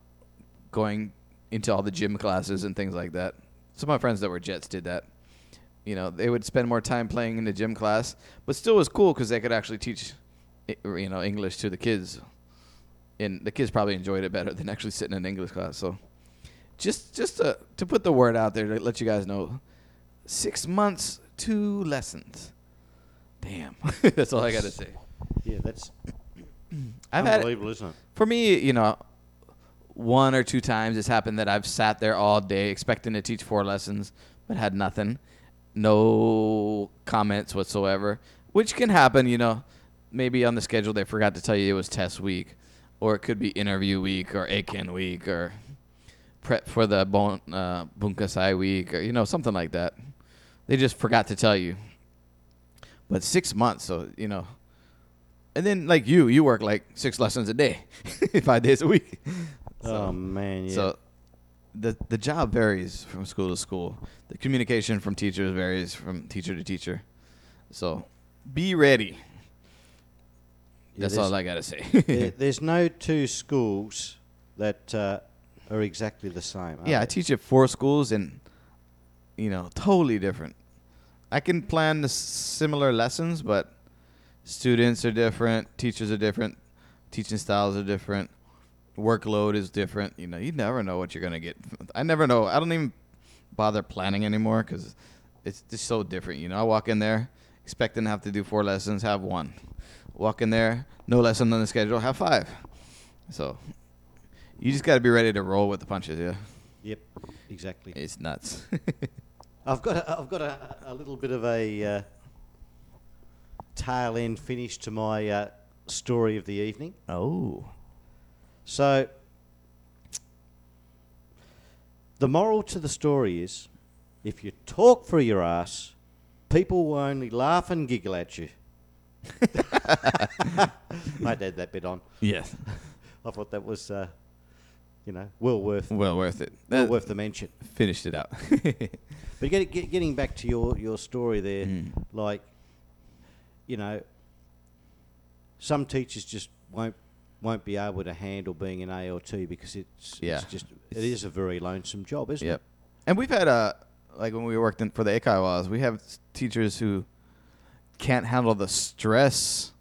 Speaker 1: going into all the gym classes and things like that some of my friends that were jets did that you know they would spend more time playing in the gym class but still was cool because they could actually teach you know English to the kids, and the kids probably enjoyed it better than actually sitting in an English class. So, just just to to put the word out there to let you guys know, six months, two lessons. Damn, that's all I got to say.
Speaker 2: Yeah, that's
Speaker 1: I've had
Speaker 2: unbelievable, isn't it?
Speaker 1: for me, you know, one or two times it's happened that I've sat there all day expecting to teach four lessons, but had nothing, no comments whatsoever, which can happen. You know, maybe on the schedule they forgot to tell you it was test week, or it could be interview week, or Eiken week, or prep for the bon, uh, Bunkasai week, or you know something like that. They just forgot to tell you. But six months, so you know. And then like you, you work like six lessons a day, five days a week.
Speaker 2: Oh man, yeah.
Speaker 1: So the the job varies from school to school. The communication from teachers varies from teacher to teacher. So be ready.
Speaker 2: Yeah,
Speaker 1: That's all I gotta say.
Speaker 2: there- there's no two schools that uh, are exactly the same.
Speaker 1: yeah, I teach at four schools and you know, totally different. I can plan the similar lessons, but students are different, teachers are different, teaching styles are different. Workload is different. You know, you never know what you're gonna get. I never know. I don't even bother planning anymore because it's just so different. You know, I walk in there expecting to have to do four lessons, have one. Walk in there, no lesson on the schedule, have five. So you just got to be ready to roll with the punches. Yeah,
Speaker 2: Yep, exactly.
Speaker 1: it's nuts.
Speaker 2: I've got a, I've got a, a little bit of a uh, tail end finish to my uh, story of the evening.
Speaker 1: oh,
Speaker 2: So, the moral to the story is if you talk through your ass, people will only laugh and giggle at you. Might add that bit on.
Speaker 1: yes,
Speaker 2: I thought that was, uh, you know, well worth
Speaker 1: well worth it.
Speaker 2: well
Speaker 1: That
Speaker 2: worth the mention.
Speaker 1: finished it up.
Speaker 2: But get, get, getting back to your, your story there,
Speaker 1: Mm.
Speaker 2: like, you know, some teachers just won't won't be able to handle being an ALT because it's,
Speaker 1: Yeah.
Speaker 2: it's just it is a very lonesome job, isn't
Speaker 1: Yep.
Speaker 2: it?
Speaker 1: And we've had uh like when we worked in for the Eikaiwas, we have teachers who can't handle the stress.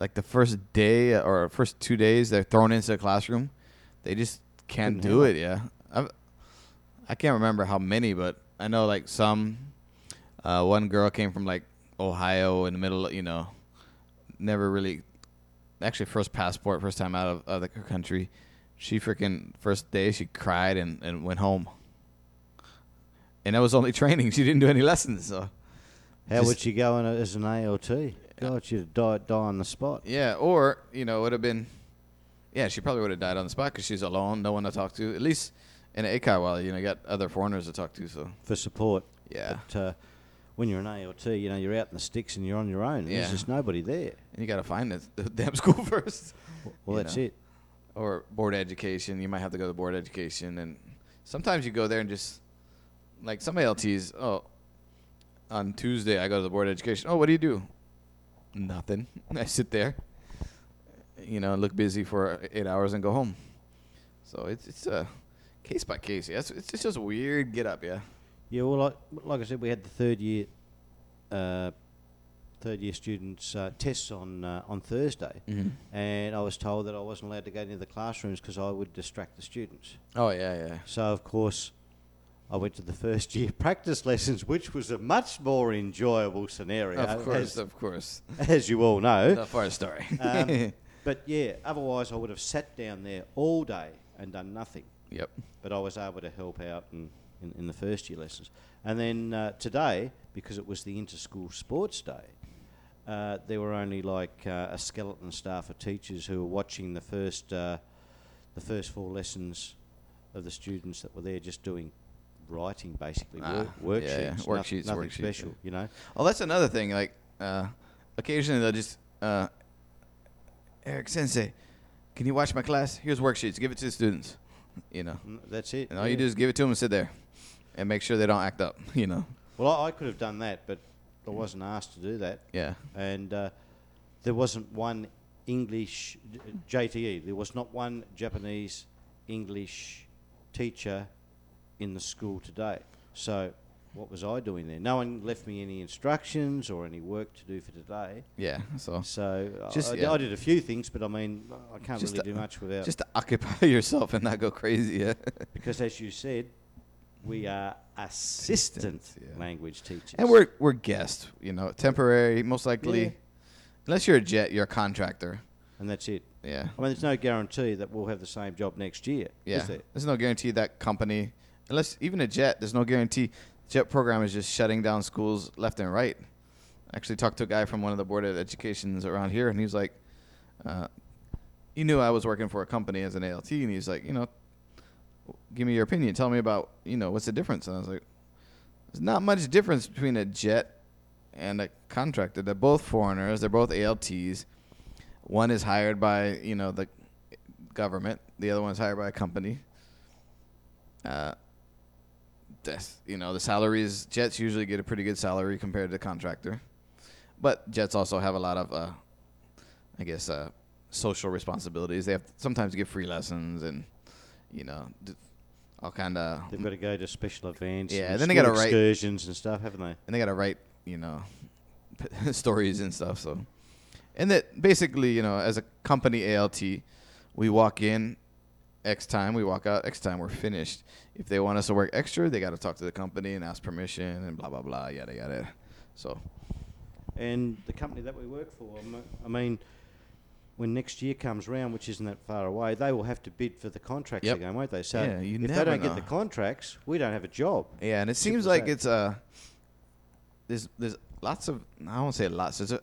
Speaker 1: Like the first day or first two days, they're thrown into the classroom. They just can't
Speaker 2: Couldn't
Speaker 1: do
Speaker 2: handle
Speaker 1: it. Yeah, I've, I can't remember how many, but I know like some. Uh, one girl came from like Ohio in the middle, you know, never really, actually first passport, first time out of, of the country. She freaking first day she cried and, and went home. And that was only training. She didn't do any lessons. So
Speaker 2: How
Speaker 1: Just-
Speaker 2: would she go in a, as an ALT? God, you'd die, die on the spot.
Speaker 1: yeah, or you know, it would have been, yeah, she probably would have died on the spot because she's alone, no one to talk to. At least in Eikaiwa you know, you got other foreigners to talk to. So
Speaker 2: for support.
Speaker 1: yeah,
Speaker 2: But uh, when you're an ALT, you know, you're out in the sticks and you're on your own.
Speaker 1: Yeah.
Speaker 2: There's just nobody there.
Speaker 1: and you got to find the, the damn school first.
Speaker 2: Well, that's
Speaker 1: know.
Speaker 2: it.
Speaker 1: or board education. You might have to go to board education, and sometimes you go there and just like some ALTs. Oh, on Tuesday I go to the board education. Oh, what do you do? Nothing. I sit there, you know, look busy for eight hours and go home. So it's it's a case by case. Yeah, it's, it's just just a weird get up. Yeah.
Speaker 2: Yeah, well, like, like I said, we had the third year, uh, third year students uh, tests on uh, on Thursday,
Speaker 1: Mm-hmm.
Speaker 2: and I was told that I wasn't allowed to go into the classrooms because I would distract the students.
Speaker 1: Oh yeah, yeah.
Speaker 2: So of course, I went to the first year practice lessons, which was a much more enjoyable scenario,
Speaker 1: Of course,
Speaker 2: as,
Speaker 1: of course.
Speaker 2: as you all know.
Speaker 1: The far story.
Speaker 2: Um, but yeah, otherwise I would have sat down there all day and done nothing.
Speaker 1: yep.
Speaker 2: But I was able to help out in, in, in the first year lessons. And then uh, today, because it was the inter-school sports day, uh, there were only like uh, a skeleton staff of teachers who were watching the first uh, the first four lessons of the students that were there, just doing writing basically
Speaker 1: Ah,
Speaker 2: work, worksheets,
Speaker 1: yeah,
Speaker 2: noth-
Speaker 1: worksheets,
Speaker 2: nothing
Speaker 1: worksheets,
Speaker 2: special,
Speaker 1: yeah.
Speaker 2: you know.
Speaker 1: Oh, that's another thing. Like, uh, occasionally they'll just, uh, Eric Sensei, can you watch my class? Here's worksheets. Give it to the students. You know,
Speaker 2: Mm, That's it.
Speaker 1: and all you do is give it to them and sit there, and make sure they don't act up. You know.
Speaker 2: Well, I, I could have done that, but I wasn't asked to do that.
Speaker 1: Yeah.
Speaker 2: and uh, there wasn't one English JTE. There was not one Japanese English teacher in the school today. So, what was I doing there? No one left me any instructions or any work to do for today.
Speaker 1: Yeah. So
Speaker 2: So,
Speaker 1: Just-
Speaker 2: I,
Speaker 1: yeah.
Speaker 2: I did a few things, but I mean, I can't
Speaker 1: Just
Speaker 2: really do much without.
Speaker 1: just to occupy yourself and not go crazy. Yeah.
Speaker 2: because, as you said, we are assistant
Speaker 1: yeah.
Speaker 2: language teachers.
Speaker 1: and we're we're guests. You know, temporary, most likely.
Speaker 2: Yeah.
Speaker 1: Unless you're a jet, you're a contractor.
Speaker 2: and that's it.
Speaker 1: Yeah.
Speaker 2: I mean, there's no guarantee that we'll have the same job next year.
Speaker 1: Yeah.
Speaker 2: Is there?
Speaker 1: There's no guarantee that company, unless even a jet, there's no guarantee. Jet program is just shutting down schools left and right. I actually talked to a guy from one of the board of educations around here, and he was like, uh, he knew I was working for a company as an ALT, and he's like, you know, give me your opinion. Tell me about, you know, what's the difference? And I was like, there's not much difference between a jet and a contractor. They're both foreigners. They're both ALTs. One is hired by, you know, the government. The other one's hired by a company. Uh, you know the salaries. Jets usually get a pretty good salary compared to the contractor, but jets also have a lot of, uh, I guess, uh, social responsibilities. They have sometimes give free lessons and you know all kind of
Speaker 2: They've got to go to special events.
Speaker 1: Yeah,
Speaker 2: and
Speaker 1: then they
Speaker 2: got
Speaker 1: to write
Speaker 2: excursions and stuff, haven't they?
Speaker 1: and they got to write, you know, stories and stuff. So, and that basically, you know, as a company ALT, we walk in X time. We walk out X time. We're finished. If they want us to work extra, they got to talk to the company and ask permission and blah blah blah yada yada. So
Speaker 2: And the company that we work for, I mean, when next year comes round, which isn't that far away, they will have to bid for the contracts
Speaker 1: Yep.
Speaker 2: again, won't they? So
Speaker 1: Yeah, you
Speaker 2: if they don't get the contracts, we don't have a job.
Speaker 1: yeah, and it
Speaker 2: Simple
Speaker 1: seems like
Speaker 2: that.
Speaker 1: it's uh there's there's lots of I won't say lots. There's a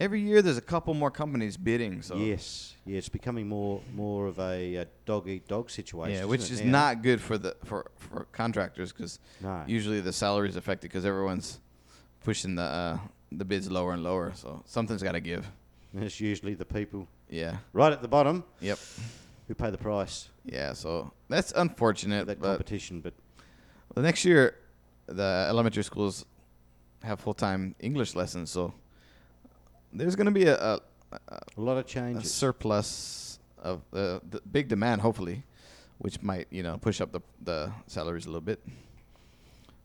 Speaker 1: every year there's a couple more companies bidding. So
Speaker 2: Yes, yeah, it's becoming more more of a, uh dog eat dog situation.
Speaker 1: yeah, which is
Speaker 2: now?
Speaker 1: not good for the for for contractors because
Speaker 2: No.
Speaker 1: usually the salary is affected because everyone's pushing the uh, the bids lower and lower. So something's got to give.
Speaker 2: And it's usually the people
Speaker 1: Yeah.
Speaker 2: right at the bottom
Speaker 1: Yep.
Speaker 2: who pay the price
Speaker 1: Yeah. So that's unfortunate.
Speaker 2: that
Speaker 1: but
Speaker 2: competition. But
Speaker 1: the next year, the elementary schools have full time English lessons. So there's going to be a, a, a,
Speaker 2: a lot of
Speaker 1: a
Speaker 2: changes.
Speaker 1: surplus of uh, the big demand, hopefully, which might you know push up the the salaries a little bit.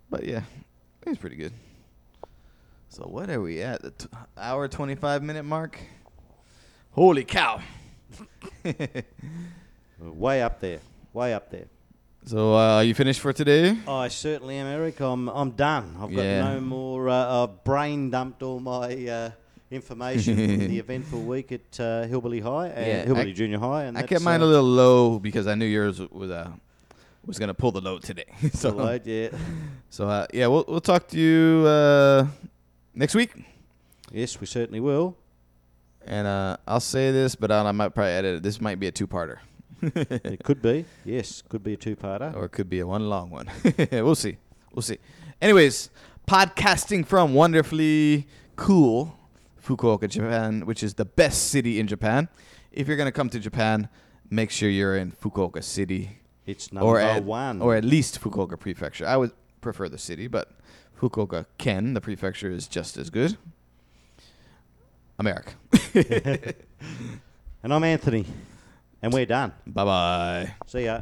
Speaker 1: But yeah, it's pretty good. So what are we at? The t- hour twenty five minute mark. Holy cow!
Speaker 2: Uh, way up there, way up there.
Speaker 1: so uh, you finished for today?
Speaker 2: I certainly am, Eric. I'm I'm done. I've got
Speaker 1: Yeah.
Speaker 2: no more. Uh, I've brain dumped all my uh, information from the eventful week at uh, Hillbilly High and
Speaker 1: Yeah,
Speaker 2: Hillbilly
Speaker 1: I-
Speaker 2: Junior High. And
Speaker 1: I
Speaker 2: that's,
Speaker 1: kept mine
Speaker 2: uh,
Speaker 1: a little low because I knew yours was uh, was gonna pull the load today. so
Speaker 2: the load, yeah.
Speaker 1: so uh, yeah, we'll we'll talk to you uh, next week.
Speaker 2: Yes, we certainly will.
Speaker 1: And uh, I'll say this, but I, I might probably edit it. This might be a two-parter,
Speaker 2: It could be. Yes, could be a two-parter.
Speaker 1: or it could be a one long one. we'll see. We'll see. Anyways, podcasting from wonderfully cool Fukuoka, Japan, which is the best city in Japan. If you're gonna come to Japan, make sure you're in Fukuoka City,
Speaker 2: It's number
Speaker 1: or at
Speaker 2: one.
Speaker 1: or at least Fukuoka Prefecture. I would prefer the city, but Fukuoka Ken, the prefecture, is just as good. America.
Speaker 2: and I'm Anthony. And we're done.
Speaker 1: Bye bye.
Speaker 2: See ya.